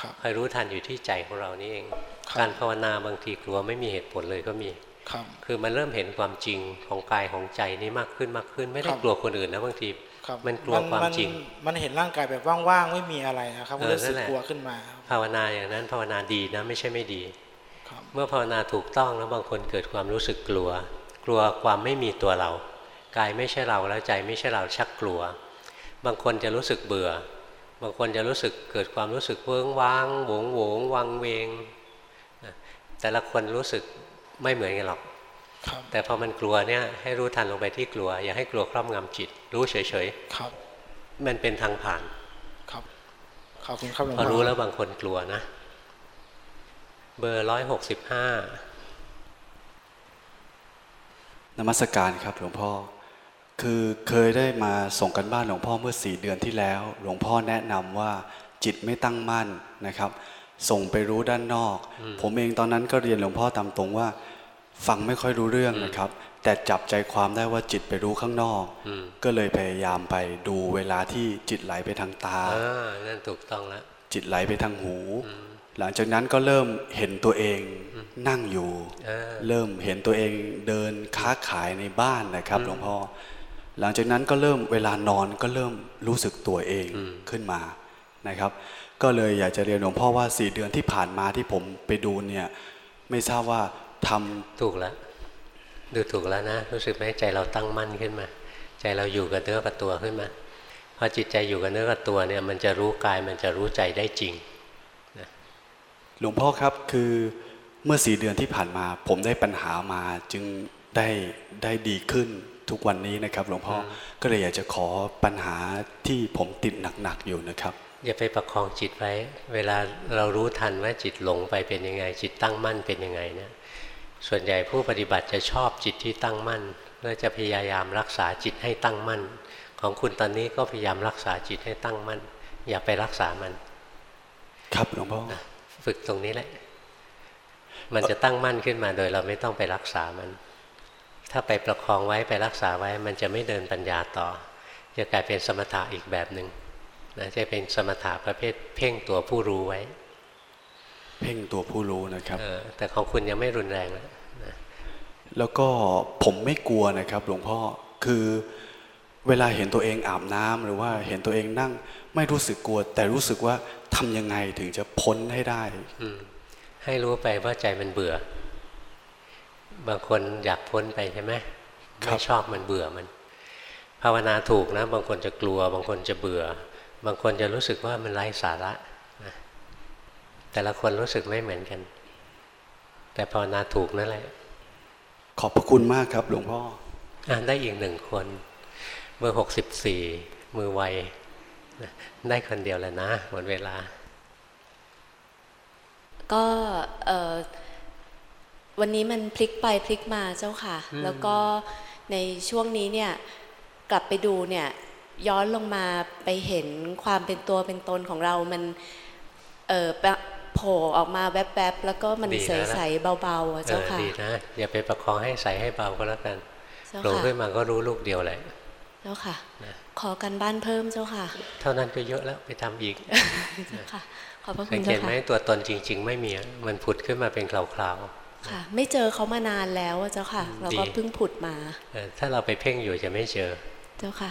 ครับคอยรู้ทันอยู่ที่ใจของเรานี่เองครับการภาวนาบางทีกลัวไม่มีเหตุผลเลยก็มีครับคือมันเริ่มเห็นความจริงของกายของใจนี้มากขึ้นมากขึ้น ไม่ได้ครับกลัวคนอื่นนะบางทีครับมันกลัวความจริง มันเห็นร่างกายแบบว่างๆไม่มีอะไรนะครับก็รู้สึกกลัวขึ้นมา ภาวนาอย่างนั้นภาวนาดีนะไม่ใช่ไม่ดี เมื่อภาวนาถูกต้องแล้วบางคนเกิดความรู้สึกกลัว กลัวความไม่มีตัวเรา กายไม่ใช่เราแล้วใจไม่ใช่เราชักกลัว บางคนจะรู้สึกเบื่อ บางคนจะรู้สึกเกิดความรู้สึกเวิ้งว้างโหวงโหวงวังเวงแต่ละคนรู้สึกไม่เหมือนกันหรอก แต่พอมันกลัวเนี่ยให้รู้ทันลงไปที่กลัว อย่าให้กลัวครอบงำจิต รู้เฉยๆครับมันเป็นทางผ่านครับขอบคุณครับหลวงพ่อพอรู้แล้วบางคนกลัวนะ เบอร์ร้อยหกสิบห้านมัสการครับหลวงพ่อ คือเคยได้มาส่งกันบ้านหลวงพ่อเมื่อสี่เดือนที่แล้ว หลวงพ่อแนะนำว่าจิตไม่ตั้งมั่นนะครับ ส่งไปรู้ด้านนอก ผมเองตอนนั้นก็เรียนหลวงพ่อตามตรงว่า ฟังไม่ค่อยรู้เรื่องนะครับ แต่จับใจความได้ว่าจิตไปรู้ข้างนอก ก็เลยพยายามไปดูเวลาที่จิตไหลไปทางตาอ่านั่นถูกต้องแล้วจิตไหลไปทางหู หลังจากนั้นก็เริ่มเห็นตัวเองนั่งอยู่ เริ่มเห็นตัวเองเดินค้าขายในบ้านนะครับ หลวงพ่อ หลังจากนั้นก็เริ่มเวลานอนก็เริ่มรู้สึกตัวเองขึ้นมานะครับ ก็เลยอยากจะเรียนหลวงพ่อว่าสี่เดือนที่ผ่านมาที่ผมไปดูเนี่ยไม่ทราบว่าทำถูกแล้วดูถูกแล้วนะ รู้สึกไหมใจเราตั้งมั่นขึ้นมา ใจเราอยู่กับเนื้อกับตัวขึ้นมาพอจิตใจอยู่กับเนื้อกับตัวเนี่ยมันจะรู้กายมันจะรู้ใจได้จริงนะหลวงพ่อครับคือเมื่อสี่เดือนที่ผ่านมา ผมได้ปัญหามาจึงได้ได้ดีขึ้น ทุกวันนี้นะครับ หลวงพ่อก็เลยอยากจะขอปัญหาที่ผมติดหนักๆอยู่นะครับอย่าไปประคองจิตไว้ เวลาเรารู้ทันว่าจิตหลงไปเป็นยังไง จิตตั้งมั่นเป็นยังไงเนี่ยส่วนใหญ่ผู้ปฏิบัติจะชอบจิตที่ตั้งมั่นเพื่อจะพยายามรักษาจิตให้ตั้งมั่น ของคุณตอนนี้ก็พยายามรักษาจิตให้ตั้งมั่น อย่าไปรักษามัน ครับหลวงพ่อฝึกตรงนี้แหละ มันจะตั้งมั่นขึ้นมาโดยเราไม่ต้องไปรักษามัน ถ้าไปประคองไว้ไปรักษาไว้มันจะไม่เดินปัญญาต่อ จะกลายเป็นสมถะอีกแบบหนึ่งนะจะเป็นสมถะประเภทเพ่งตัวผู้รู้ไว้ เพ่งตัวผู้รู้นะครับแต่ของคุณยังไม่รุนแรงนะแล้วก็ผมไม่กลัวนะครับ หลวงพ่อคือเวลาเห็นตัวเองอาบน้ำหรือว่าเห็นตัวเองนั่ง ไม่รู้สึกกลัว แต่รู้สึกว่าทำยังไงถึงจะพ้นให้ได้ให้รู้ไปว่าใจมันเบื่อ บางคนอยากพ้นไปใช่ไหมไม่ชอบมันเบื่อมัน ภาวนาถูกนะ บางคนจะกลัว บางคนจะเบื่อ บางคนจะรู้สึกว่ามันไร้สาระแต่ละคนรู้สึกไม่เหมือนกัน แต่ภาวนาถูกนั่นแหละ ขอบพระคุณมากครับ หลวงพ่ออ่านได้อีกหนึ่งคนเบอร์หกสิบสี่มือไวได้คนเดียวแล้วนะหมดเวลา ก็ วันนี้มันพลิกไปพลิกมาเจ้าค่ะ แล้วก็ในช่วงนี้เนี่ยกลับไปดูเนี่ยย้อนลงมาไปเห็นความเป็นตัวเป็นตนของเรามันเออโผล่ออกมาแวบๆแล้วก็มันใสๆเบาๆเจ้าค่ะดีนะอย่าไปประคองให้ใสให้เบาก็แล้วกันโผล่ขึ้นมาก็รู้ลูกเดียวแหละเจ้าค่ะ ขอกันบ้านเพิ่มเจ้าค่ะ เท่านั้นก็เยอะแล้วไปทำอีกเจ้าค่ะขอบพระคุณเจ้าค่ะสังเกตไหมตัวตนจริง ๆ ไม่มีมันผุดขึ้นมาเป็นคราวๆ ค่ะ ไม่เจอเขามานานแล้วเจ้าค่ะ เราก็เพิ่งผุดมา ถ้าเราไปเพ่งอยู่จะไม่เจอ เจ้าค่ะ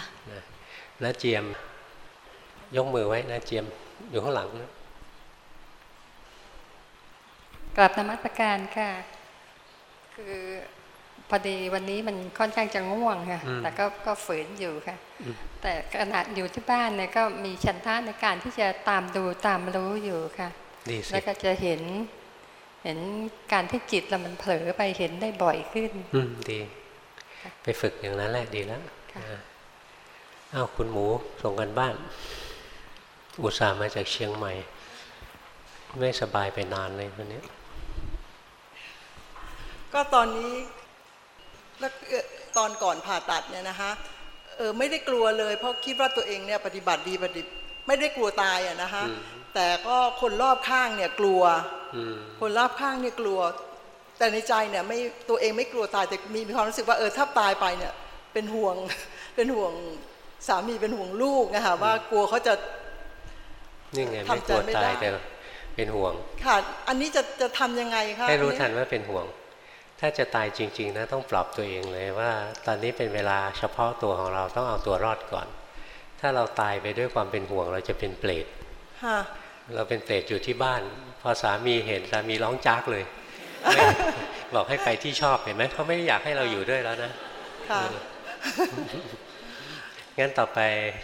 แล้วเจียม ยกมือไว้นะเจียมอยู่ข้างหลังนะกลับนมัสการค่ะ คือพอดีวันนี้มันค่อนข้างจะง่วงค่ะ แต่ก็ก็ฝืนอยู่ค่ะ แต่ขณะอยู่ที่บ้านเนี่ยก็มีฉันทาในการที่จะตามดูตามรู้อยู่ค่ะ แล้วก็จะเห็น เห็นการที่จิตเรามันเผลอไปเห็นได้บ่อยขึ้น อืมดี ไปฝึกอย่างนั้นแหละดีแล้วอ้าวคุณหมูส่งกันบ้าน อุตส่าห์มาจากเชียงใหม่ ไม่สบายไปนานเลยวันนี้ ก็ตอนนี้ตอนก่อนผ่าตัดเนี่ยนะคะเออไม่ได้กลัวเลย เพราะคิดว่าตัวเองเนี่ยปฏิบัติดีปฏิไม่ได้กลัวตายอะนะคะ แต่ก็คนรอบข้างเนี่ยกลัวคนรอบข้างเนี่ยกลัว แต่ในใจเนี่ยไม่ตัวเองไม่กลัวตายแต่มีมีความรู้สึกว่าเออถ้าตายไปเนี่ย เป็นห่วงเป็นห่วงสามีเป็นห่วงลูกนะคะว่ากลัวเขาจะนี่ไงไม่กลัวตายแต่เป็นห่วง ค่ะ อันนี้จะจะทำยังไงคะให้รู้ทันว่าเป็นห่วง ถ้าจะตายจริง ๆ นะ ต้องปรับตัวเองเลยว่า ตอนนี้เป็นเวลาเฉพาะตัวของเราต้องเอาตัวรอดก่อน ถ้าเราตายไปด้วยความเป็นห่วงเราจะเป็นเปรตค่ะ เราเป็นเปรตอยู่ที่บ้าน พอสามีเห็นสามีร้องจากเลยไม่บอกให้ไปที่ชอบเห็นไหมเขาไม่ได้อยากให้เราอยู่ด้วยแล้วนะค่ะงั้นต่อไป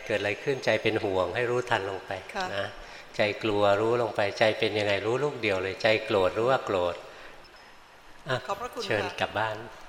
เกิดอะไรขึ้นใจเป็นห่วง ให้รู้ทันลงไปค่ะนะใจกลัวรู้ลงไปใจเป็นยังไงรู้ลูกเดียวเลย ใจโกรธรู้ว่าโกรธอะขอบพระคุณเชิญค่ะกลับบ้านค